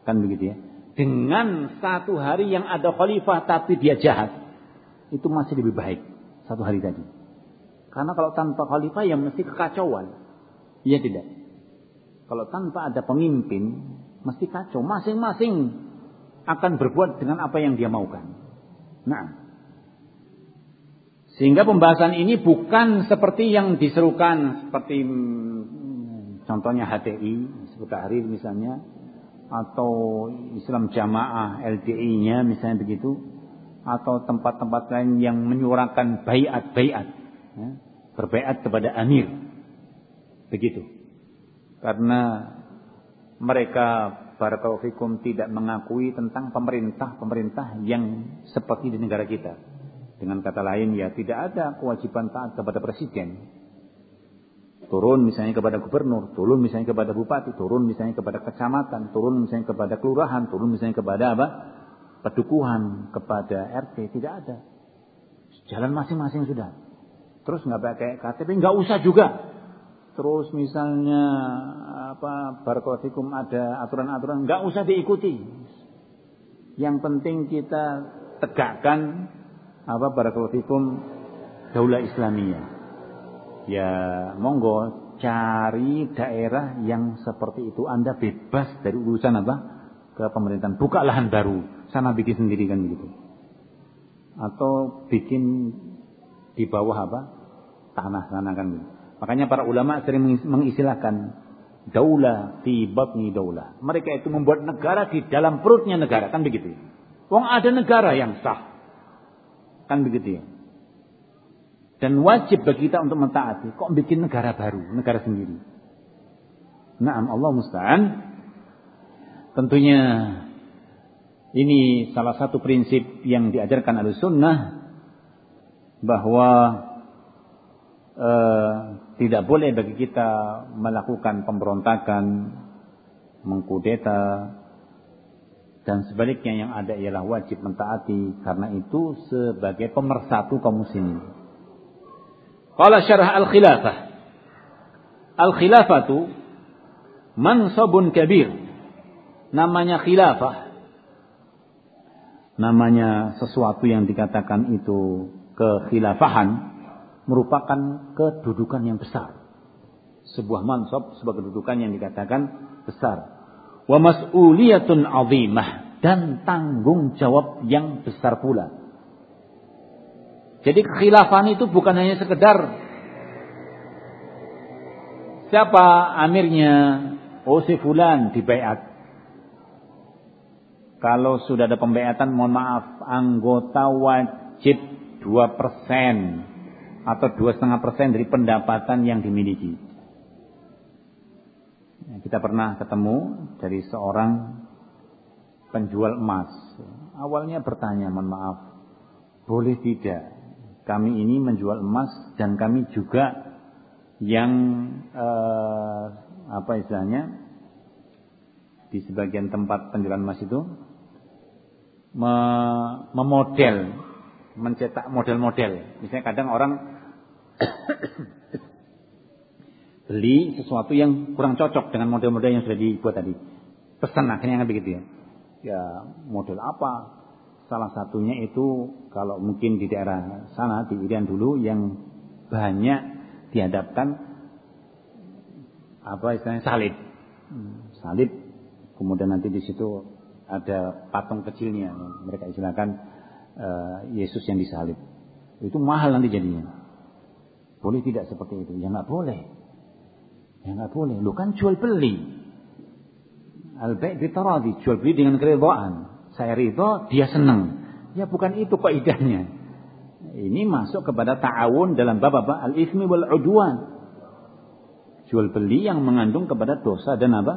kan begitu ya dengan satu hari yang ada khalifah tapi dia jahat itu masih lebih baik satu hari tadi karena kalau tanpa khalifah ya mesti kekacauan iya tidak kalau tanpa ada pemimpin Mesti kacau. Masing-masing akan berbuat dengan apa yang dia maukan. Nah. Sehingga pembahasan ini bukan seperti yang diserukan. Seperti hmm, contohnya HTI. Seperti hari misalnya. Atau Islam Jamaah LDI-nya misalnya begitu. Atau tempat-tempat lain yang menyuarakan bayat-bayat. Ya, berbayat kepada amir. Begitu. Karena mereka barakallahu fikum tidak mengakui tentang pemerintah-pemerintah yang seperti di negara kita. Dengan kata lain ya tidak ada kewajiban taat kepada presiden. Turun misalnya kepada gubernur, turun misalnya kepada bupati, turun misalnya kepada kecamatan, turun misalnya kepada kelurahan, turun misalnya kepada apa? Pedukuhan, kepada RT, tidak ada. Jalan masing-masing sudah. Terus nggak pakai KTP, nggak usah juga. Terus misalnya apa barcodikum ada aturan-aturan, nggak usah diikuti. Yang penting kita tegakkan apa barcodikum daulah Islamiyah. Ya monggo cari daerah yang seperti itu. Anda bebas dari urusan apa? Ke pemerintahan. Buka lahan baru. Sana bikin sendiri kan begitu. Atau bikin di bawah apa? Tanah sana kan gitu. Makanya para ulama sering mengistilahkan daulah fi batni daulah. Mereka itu membuat negara di dalam perutnya negara kan begitu. Wong ada negara yang sah. Kan begitu ya. Dan wajib bagi kita untuk mentaati. Kok bikin negara baru, negara sendiri. Naam Allah musta'an. Tentunya ini salah satu prinsip yang diajarkan oleh sunnah bahwa eh, tidak boleh bagi kita melakukan pemberontakan, mengkudeta, dan sebaliknya yang ada ialah wajib mentaati karena itu sebagai pemersatu kaum muslimin. Qala syarah al-khilafah. Al-khilafatu mansabun kabir. Namanya khilafah. Namanya sesuatu yang dikatakan itu kekhilafahan merupakan kedudukan yang besar. Sebuah mansab, sebuah kedudukan yang dikatakan besar. Wa mas'uliyatun azimah dan tanggung jawab yang besar pula. Jadi kekhilafan itu bukan hanya sekedar siapa amirnya, oh si fulan dibaiat. Kalau sudah ada pembaiatan, mohon maaf, anggota wajib 2% atau 2,5% dari pendapatan yang dimiliki. Kita pernah ketemu dari seorang penjual emas. Awalnya bertanya, mohon maaf, boleh tidak kami ini menjual emas dan kami juga yang eh, apa istilahnya di sebagian tempat penjualan emas itu me memodel mencetak model-model misalnya kadang orang beli sesuatu yang kurang cocok dengan model-model yang sudah dibuat tadi pesan akhirnya kan begitu ya ya model apa Salah satunya itu kalau mungkin di daerah sana di Irian dulu yang banyak dihadapkan apa istilahnya salib. Hmm, salib kemudian nanti di situ ada patung kecilnya mereka istilahkan uh, Yesus yang disalib. Itu mahal nanti jadinya. Boleh tidak seperti itu? Ya nggak boleh. Ya nggak boleh. Lu kan jual beli. Al-bai' jual beli dengan keridhaan. Saya ridho, dia senang. Ya bukan itu kaidahnya. Ini masuk kepada ta'awun dalam bab apa? Al-ismi wal udwan. Jual beli yang mengandung kepada dosa dan apa?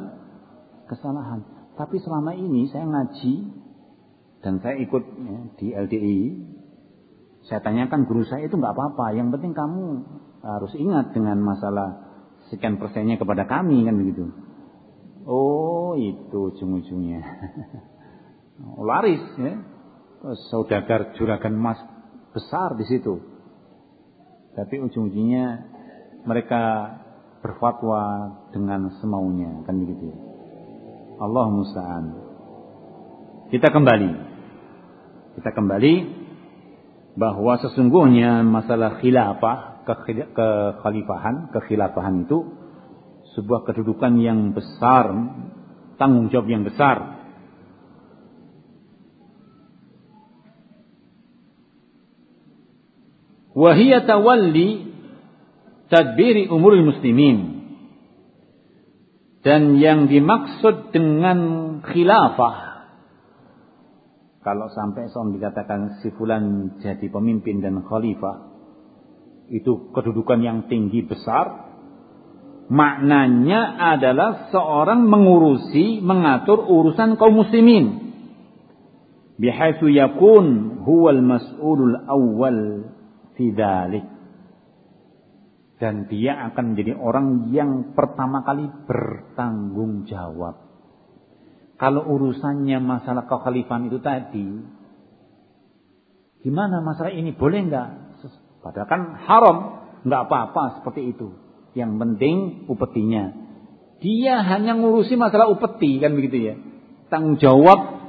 Kesalahan. Tapi selama ini saya ngaji dan saya ikut ya, di LDI. Saya tanyakan guru saya itu nggak apa-apa. Yang penting kamu harus ingat dengan masalah sekian persennya kepada kami kan begitu. Oh itu ujung-ujungnya. [LAUGHS] laris ya. Saudagar juragan emas besar di situ. Tapi ujung-ujungnya mereka berfatwa dengan semaunya kan begitu. Allah musta'an. Kita kembali. Kita kembali bahwa sesungguhnya masalah khilafah, kekhalifahan, kekhilafahan itu sebuah kedudukan yang besar, tanggung jawab yang besar Wahia tawalli tadbiri umur muslimin. Dan yang dimaksud dengan khilafah kalau sampai seorang dikatakan si fulan jadi pemimpin dan khalifah itu kedudukan yang tinggi besar maknanya adalah seorang mengurusi mengatur urusan kaum muslimin bihaitsu yakun huwal mas'ulul awwal fidalik. Dan dia akan menjadi orang yang pertama kali bertanggung jawab. Kalau urusannya masalah kekhalifahan itu tadi, Gimana masalah ini boleh nggak? Padahal kan haram, nggak apa-apa seperti itu. Yang penting upetinya. Dia hanya ngurusi masalah upeti kan begitu ya. Tanggung jawab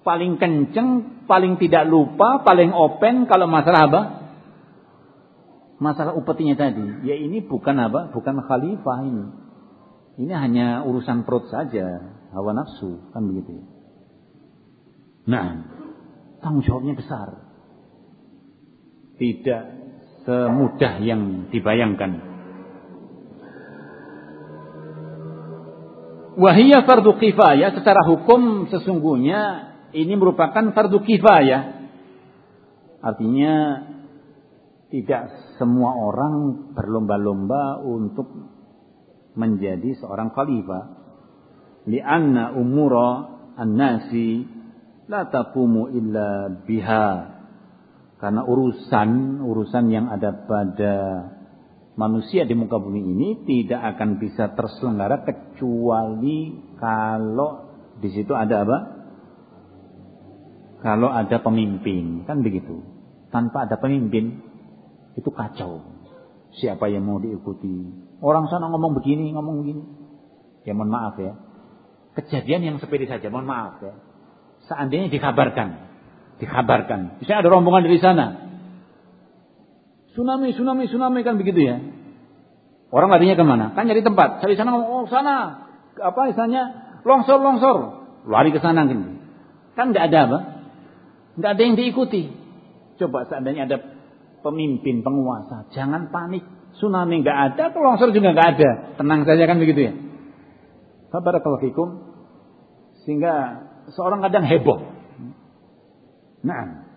paling kenceng, paling tidak lupa, paling open kalau masalah apa? Masalah upetinya tadi. Ya ini bukan apa? Bukan khalifah ini. Ini hanya urusan perut saja, hawa nafsu kan begitu ya. Nah, tanggung jawabnya besar. Tidak semudah yang dibayangkan. Wahia fardu kifayah secara hukum sesungguhnya ini merupakan fardu kifayah. Artinya tidak semua orang berlomba-lomba untuk menjadi seorang khalifah. Lianna umura an-nasi la taqumu illa biha karena urusan urusan yang ada pada manusia di muka bumi ini tidak akan bisa terselenggara kecuali kalau di situ ada apa? Kalau ada pemimpin, kan begitu. Tanpa ada pemimpin itu kacau. Siapa yang mau diikuti? Orang sana ngomong begini, ngomong begini. Ya mohon maaf ya. Kejadian yang sepede saja, mohon maaf ya seandainya dikabarkan, dikabarkan. Misalnya ada rombongan dari sana. Tsunami, tsunami, tsunami kan begitu ya. Orang larinya ke mana? Kan nyari tempat. Cari sana, oh sana. Apa misalnya longsor, longsor. Lari ke sana kan. Kan nggak ada apa? Nggak ada yang diikuti. Coba seandainya ada pemimpin, penguasa. Jangan panik. Tsunami nggak ada, longsor juga nggak ada. Tenang saja kan begitu ya. Barakallahu fikum. Sehingga seorang kadang heboh. Nah,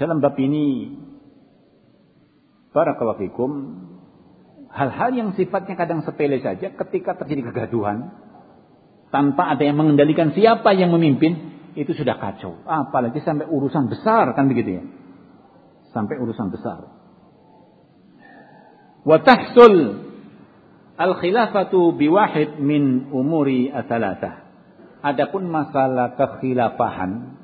dalam bab ini barakallahu fikum hal-hal yang sifatnya kadang sepele saja ketika terjadi kegaduhan tanpa ada yang mengendalikan siapa yang memimpin itu sudah kacau. Apalagi sampai urusan besar kan begitu ya. Sampai urusan besar. Wa tahsul al-khilafatu biwahid min umuri athalatah. Adapun masalah kekhilafahan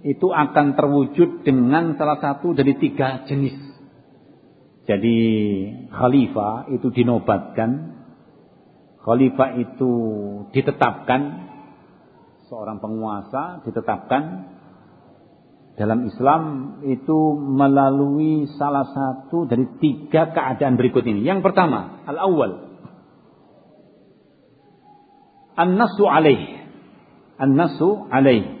itu akan terwujud dengan salah satu dari tiga jenis. Jadi khalifah itu dinobatkan, khalifah itu ditetapkan, seorang penguasa ditetapkan dalam Islam itu melalui salah satu dari tiga keadaan berikut ini. Yang pertama, al-awwal, an-nasu alaih. An-nasu alaih.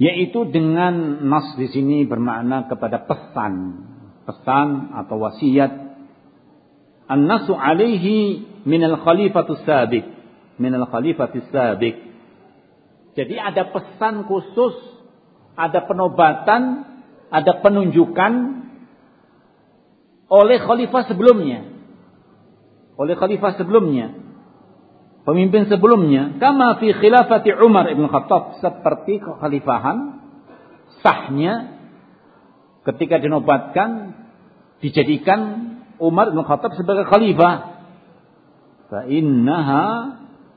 Yaitu dengan nas di sini bermakna kepada pesan, pesan atau wasiat. An-nasu alaihi min al-khalifatus sabiq, min al-khalifatus sabiq. Jadi ada pesan khusus, ada penobatan, ada penunjukan oleh khalifah sebelumnya. Oleh khalifah sebelumnya pemimpin sebelumnya kama fi khilafati Umar ibn Khattab seperti kekhalifahan sahnya ketika dinobatkan dijadikan Umar bin Khattab sebagai khalifah. Fa innaha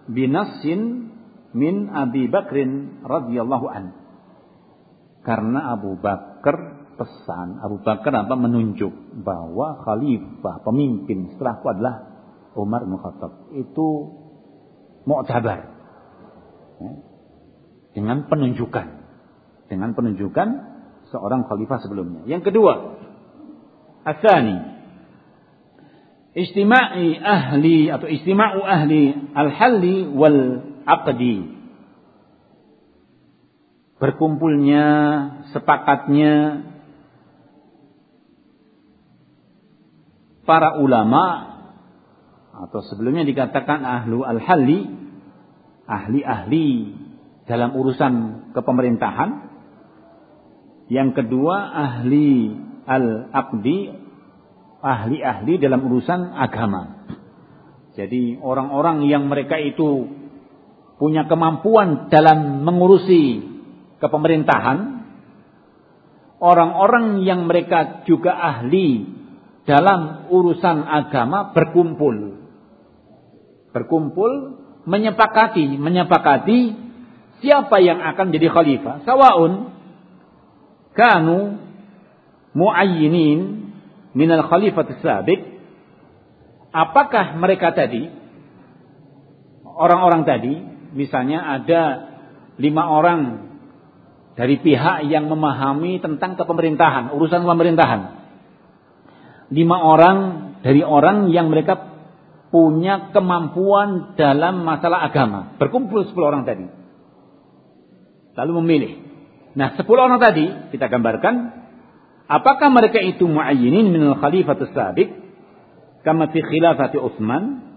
binassin min Abi Bakrin radhiyallahu an. Karena Abu Bakar pesan Abu Bakar apa menunjuk bahwa khalifah pemimpin setelahku adalah Umar bin Khattab. Itu mu'tabar. Ya. Dengan penunjukan. Dengan penunjukan seorang khalifah sebelumnya. Yang kedua, asani istima'i ahli atau istima'u ahli al-halli wal aqdi. Berkumpulnya, sepakatnya para ulama atau sebelumnya dikatakan ahlu al-halli ahli-ahli dalam urusan kepemerintahan. Yang kedua ahli al-aqdi ahli-ahli dalam urusan agama. Jadi orang-orang yang mereka itu punya kemampuan dalam mengurusi kepemerintahan orang-orang yang mereka juga ahli dalam urusan agama berkumpul berkumpul menyepakati menyepakati siapa yang akan jadi khalifah sawaun kanu muayyinin min al-khalifah sabiq apakah mereka tadi orang-orang tadi misalnya ada lima orang dari pihak yang memahami tentang kepemerintahan, urusan pemerintahan. Lima orang dari orang yang mereka punya kemampuan dalam masalah agama. Berkumpul sepuluh orang tadi. Lalu memilih. Nah, sepuluh orang tadi kita gambarkan apakah mereka itu muayyinin min al-khalifah sabiq kama fi khilafati Utsman?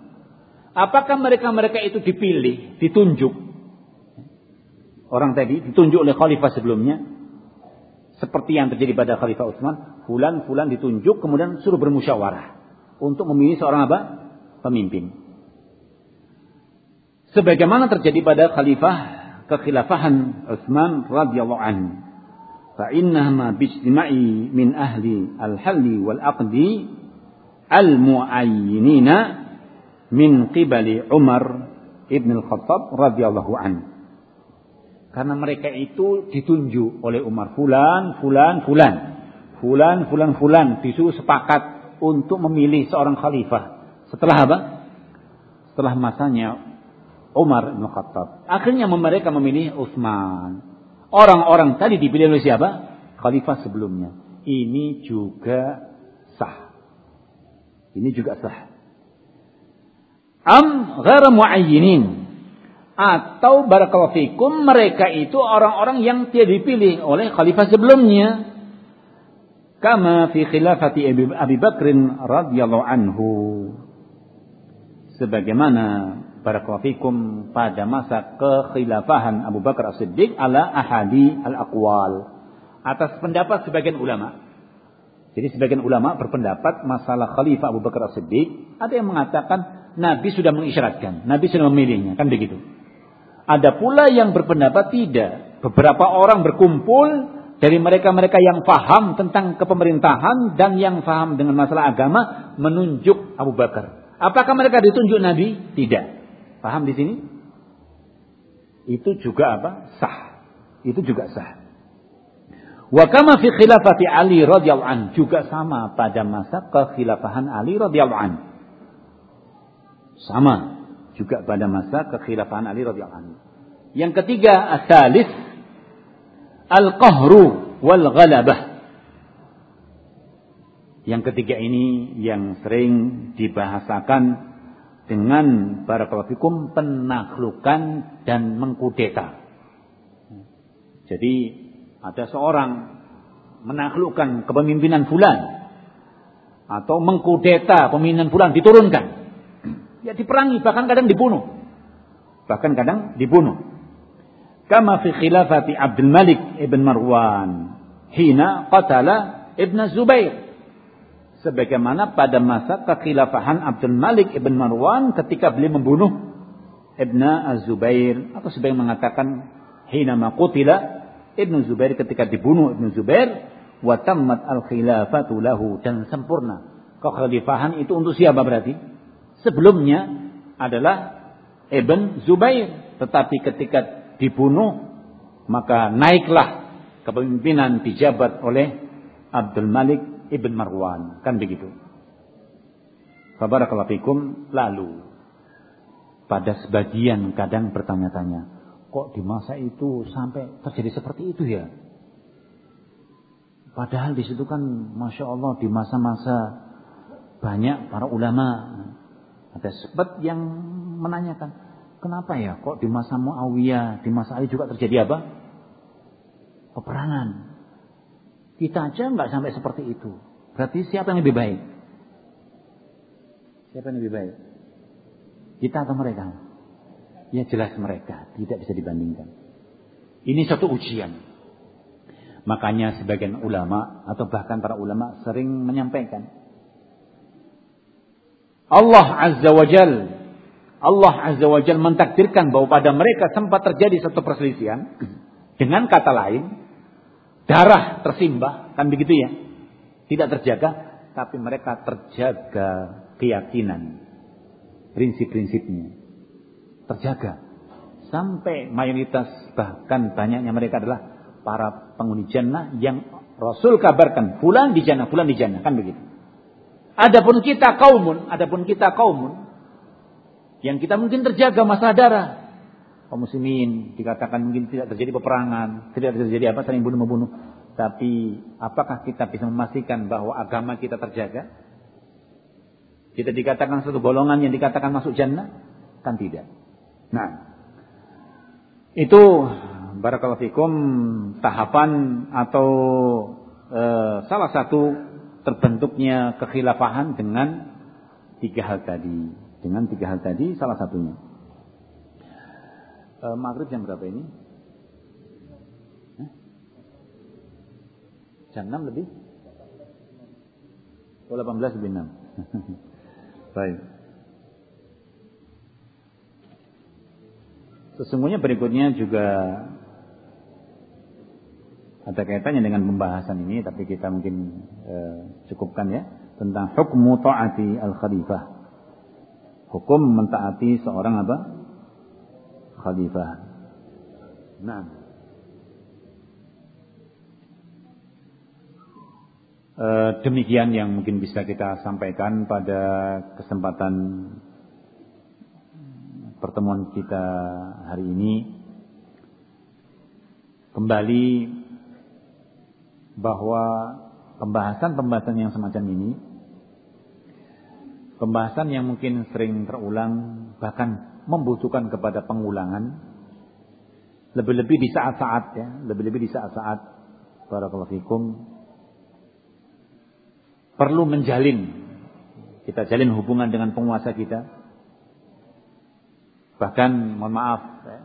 Apakah mereka-mereka itu dipilih, ditunjuk orang tadi ditunjuk oleh khalifah sebelumnya seperti yang terjadi pada khalifah Utsman, fulan-fulan ditunjuk kemudian suruh bermusyawarah untuk memilih seorang apa? Pemimpin. Sebagaimana terjadi pada khalifah kekhilafahan Utsman radhiyallahu anhu. Fa innahuma bijtima'i min ahli al-halli wal aqdi al-muayyinina min qibali Umar ibn al-Khattab radhiyallahu anhu. Karena mereka itu ditunjuk oleh Umar fulan, fulan, fulan. Fulan, fulan, fulan disuruh sepakat untuk memilih seorang khalifah. Setelah apa? Setelah masanya Umar bin Khattab. Akhirnya mereka memilih Utsman. Orang-orang tadi dipilih oleh siapa? Khalifah sebelumnya. Ini juga sah. Ini juga sah. Am ghara muayyinin atau barakallahu fikum mereka itu orang-orang yang tidak dipilih oleh khalifah sebelumnya kama fi khilafati Abi Bakrin radhiyallahu anhu sebagaimana barakallahu pada masa kekhilafahan Abu Bakar As-Siddiq ala ahadi al-aqwal atas pendapat sebagian ulama jadi sebagian ulama berpendapat masalah khalifah Abu Bakar As-Siddiq ada yang mengatakan Nabi sudah mengisyaratkan Nabi sudah memilihnya kan begitu ada pula yang berpendapat tidak. Beberapa orang berkumpul dari mereka-mereka yang paham tentang kepemerintahan dan yang paham dengan masalah agama menunjuk Abu Bakar. Apakah mereka ditunjuk Nabi? Tidak. Paham di sini? Itu juga apa? Sah. Itu juga sah. Wa kama fi khilafati Ali radhiyallahu an juga sama pada masa kekhilafahan Ali radhiyallahu an. Sama juga pada masa kekhilafahan Ali radhiyallahu anhu. Yang ketiga, asalis al-qahru wal ghalabah. Yang ketiga ini yang sering dibahasakan dengan para pelafikum penaklukan dan mengkudeta. Jadi ada seorang menaklukkan kepemimpinan fulan atau mengkudeta pemimpinan fulan diturunkan. Ya diperangi bahkan kadang dibunuh. Bahkan kadang dibunuh. Kama fi khilafati Abdul Malik ibn Marwan hina qatala ibn Zubair sebagaimana pada masa kekhilafahan Abdul Malik ibn Marwan ketika beliau membunuh Ibn Az-Zubair. Atau sebagian mengatakan hina maqutila Ibn Zubair ketika dibunuh Ibn Zubair wa tammat al-khilafatu lahu dan sempurna. Kekhalifahan itu untuk siapa berarti? Sebelumnya adalah Ibn Zubair. Tetapi ketika dibunuh, maka naiklah kepemimpinan dijabat oleh Abdul Malik Ibn Marwan. Kan begitu. Fabarakallahu fikum. Lalu, pada sebagian kadang bertanya-tanya, kok di masa itu sampai terjadi seperti itu ya? Padahal di situ kan, masya Allah, di masa-masa banyak para ulama ada sebab yang menanyakan, kenapa ya kok di masa Muawiyah, di masa Ali juga terjadi apa? Peperangan. Kita aja nggak sampai seperti itu. Berarti siapa yang lebih baik? Siapa yang lebih baik? Kita atau mereka? Ya jelas mereka, tidak bisa dibandingkan. Ini satu ujian. Makanya sebagian ulama atau bahkan para ulama sering menyampaikan Allah Azza wa Jal Allah Azza wa Jal mentakdirkan bahwa pada mereka sempat terjadi satu perselisihan dengan kata lain darah tersimbah kan begitu ya tidak terjaga tapi mereka terjaga keyakinan prinsip-prinsipnya terjaga sampai mayoritas bahkan banyaknya mereka adalah para penghuni jannah yang Rasul kabarkan, fulan di jannah, fulan di jannah, kan begitu. Adapun kita kaumun, adapun kita kaumun yang kita mungkin terjaga masalah darah. Kaum muslimin dikatakan mungkin tidak terjadi peperangan, tidak terjadi apa saling bunuh membunuh. Tapi apakah kita bisa memastikan bahwa agama kita terjaga? Kita dikatakan satu golongan yang dikatakan masuk jannah? Kan tidak. Nah, itu barakallahu fikum tahapan atau e, salah satu terbentuknya kekhilafahan dengan tiga hal tadi. Dengan tiga hal tadi salah satunya. E, Maghrib jam berapa ini? Jam 6 lebih? Oh 18 lebih 6. [LAUGHS] Baik. Sesungguhnya berikutnya juga ada kaitannya dengan pembahasan ini, tapi kita mungkin eh, cukupkan ya tentang hukum taati al khalifah. Hukum mentaati seorang apa? Khalifah. Nah. E, demikian yang mungkin bisa kita sampaikan pada kesempatan pertemuan kita hari ini kembali bahwa pembahasan-pembahasan yang semacam ini pembahasan yang mungkin sering terulang bahkan membutuhkan kepada pengulangan. Lebih-lebih di saat-saat ya. Lebih-lebih di saat-saat. Para fikum. Perlu menjalin. Kita jalin hubungan dengan penguasa kita. Bahkan mohon maaf, ya,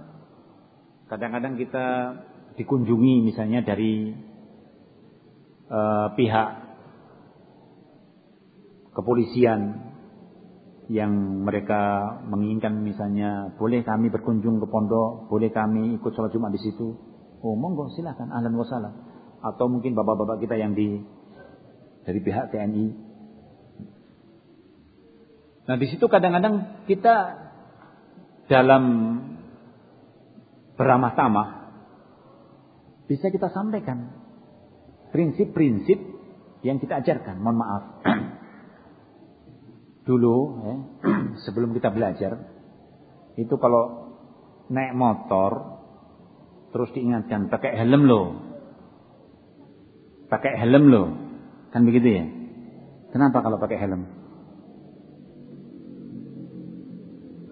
kadang-kadang kita dikunjungi misalnya dari uh, pihak kepolisian yang mereka menginginkan misalnya boleh kami berkunjung ke pondok, boleh kami ikut sholat Jumat di situ. Oh monggo silahkan ahlan wasalam. Atau mungkin bapak-bapak kita yang di dari pihak TNI. Nah di situ kadang-kadang kita dalam beramah tamah bisa kita sampaikan prinsip-prinsip yang kita ajarkan. Mohon maaf. Dulu ya, [CLEARS THROAT] sebelum kita belajar itu kalau naik motor terus diingatkan pakai helm loh. Pakai helm loh. Kan begitu ya? Kenapa kalau pakai helm?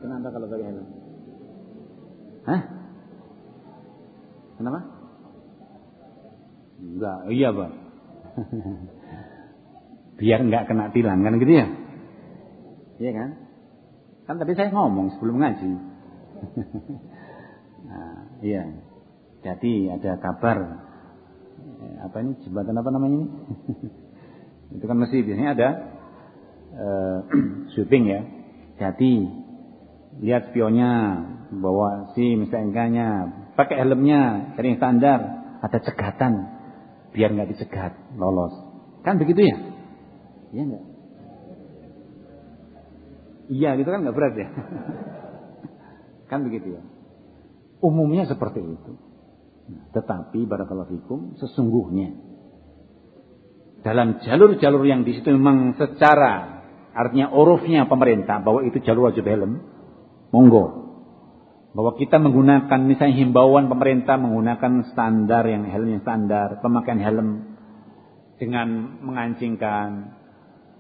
Kenapa kalau pakai helm? Hah? Kenapa? Enggak, iya bang. [LAUGHS] Biar enggak kena tilang kan gitu ya? Iya kan? Kan tadi saya ngomong sebelum ngaji. [LAUGHS] nah, iya. Jadi ada kabar eh, apa ini jembatan apa namanya ini? [LAUGHS] Itu kan mesti biasanya ada [CLEARS THROAT] uh, syuting ya. Jadi lihat spionnya bawa si misalnya pakai helmnya sering standar ada cegatan biar nggak dicegat lolos kan begitu ya iya nggak iya gitu kan nggak berat ya? [LAUGHS] Kan begitu ya. Umumnya seperti itu. Nah, tetapi barakallahu fikum sesungguhnya dalam jalur-jalur yang di situ memang secara artinya urufnya pemerintah bahwa itu jalur wajib helm Monggo. Bahwa kita menggunakan misalnya himbauan pemerintah menggunakan standar yang helm yang standar, pemakaian helm dengan mengancingkan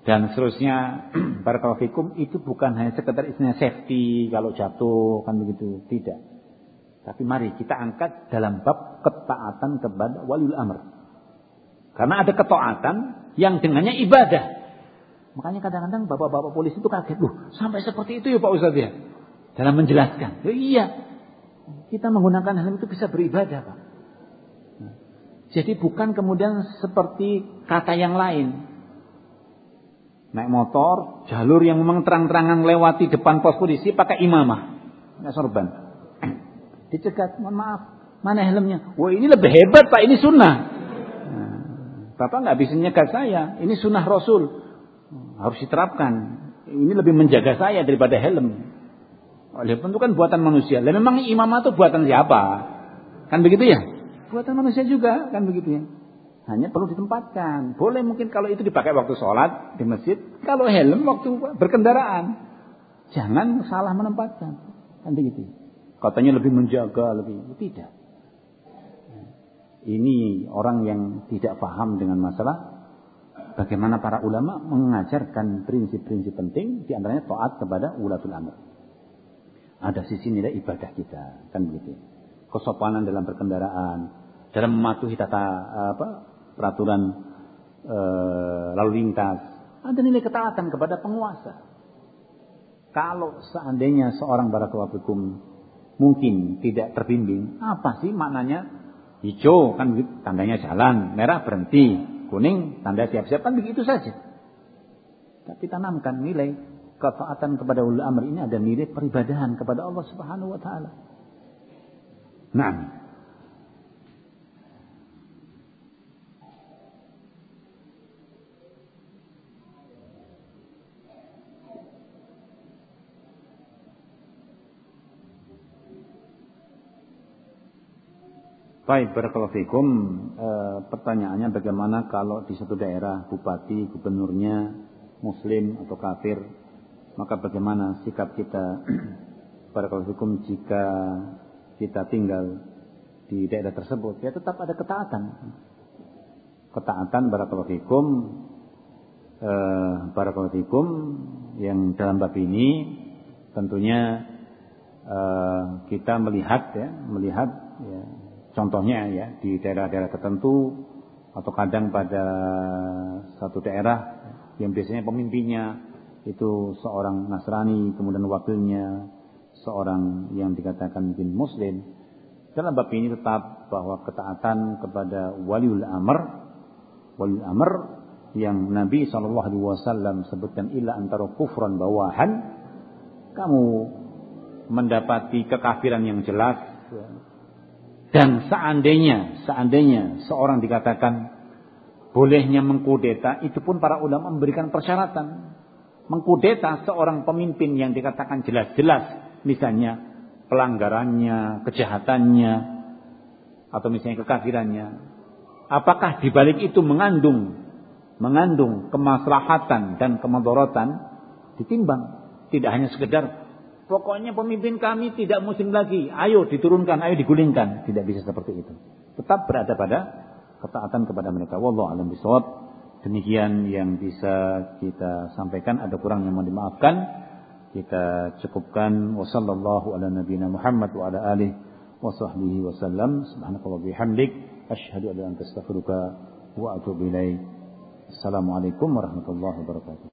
dan seterusnya [CLEARS THROAT] barakallahu itu bukan hanya sekedar isinya safety kalau jatuh kan begitu, tidak. Tapi mari kita angkat dalam bab ketaatan kepada waliul amr. Karena ada ketaatan yang dengannya ibadah. Makanya kadang-kadang bapak-bapak polisi itu kaget, loh sampai seperti itu ya Pak Ustaz ya dalam menjelaskan. Ya, iya, kita menggunakan helm itu bisa beribadah, Pak. Jadi bukan kemudian seperti kata yang lain. Naik motor, jalur yang memang terang-terangan lewati depan pos polisi pakai imamah. Nggak sorban. [CLEARS THROAT] Dicegat, mohon maaf. Mana helmnya? Wah ini lebih hebat Pak, ini sunnah. Nah, Bapak nggak bisa nyegat saya. Ini sunnah Rasul. Harus diterapkan. Ini lebih menjaga saya daripada helm. Oleh itu kan buatan manusia. Dan memang imam itu buatan siapa? Kan begitu ya? buatan manusia juga kan begitu ya. Hanya perlu ditempatkan. Boleh mungkin kalau itu dipakai waktu sholat di masjid. Kalau helm waktu berkendaraan. Jangan salah menempatkan. Kan begitu. Katanya lebih menjaga, lebih. Tidak. Ini orang yang tidak paham dengan masalah bagaimana para ulama mengajarkan prinsip-prinsip penting di antaranya taat kepada ulatul amr. Ada sisi nilai ibadah kita, kan begitu. Kesopanan dalam berkendaraan, dalam mematuhi tata apa peraturan e, lalu lintas, ada nilai ketaatan kepada penguasa. Kalau seandainya seorang barakallahu mungkin tidak terbimbing, apa sih maknanya? Hijau kan tandanya jalan, merah berhenti, kuning tanda siap-siap kan begitu saja. Tapi tanamkan nilai ketaatan kepada ulul amr ini ada nilai peribadahan kepada Allah Subhanahu wa taala. Nah, Baik, barakallahu fikum. E, pertanyaannya bagaimana kalau di satu daerah bupati, gubernurnya muslim atau kafir, maka bagaimana sikap kita [CLEARS THROAT] barakallahu fikum jika kita tinggal di daerah tersebut? Ya tetap ada ketaatan. Ketaatan barakallahu fikum e, barakallahu yang dalam bab ini tentunya e, kita melihat ya, melihat ya Contohnya ya di daerah-daerah tertentu atau kadang pada satu daerah yang biasanya pemimpinnya itu seorang Nasrani, kemudian wakilnya seorang yang dikatakan mungkin Muslim. Dalam bab ini tetap bahwa ketaatan kepada waliul amr, waliul amr yang Nabi Wasallam sebutkan ilah antara kufran bawahan, kamu mendapati kekafiran yang jelas, dan seandainya, seandainya seorang dikatakan bolehnya mengkudeta, itu pun para ulama memberikan persyaratan. Mengkudeta seorang pemimpin yang dikatakan jelas-jelas, misalnya pelanggarannya, kejahatannya, atau misalnya kekafirannya. Apakah di balik itu mengandung mengandung kemaslahatan dan kemadorotan ditimbang. Tidak hanya sekedar Pokoknya pemimpin kami tidak muslim lagi. Ayo diturunkan, ayo digulingkan. Tidak bisa seperti itu. Tetap berada pada ketaatan kepada mereka. Wallahu alam bisawab. Demikian yang bisa kita sampaikan. Ada kurang yang mau dimaafkan. Kita cukupkan. Wassallallahu ala nabiyina Muhammad wa ala alihi wa sahbihi wa sallam. Subhanakallah bihamdik. Ashhadu an la ilaha illa anta astaghfiruka wa atubu ilaik. Assalamualaikum warahmatullahi wabarakatuh.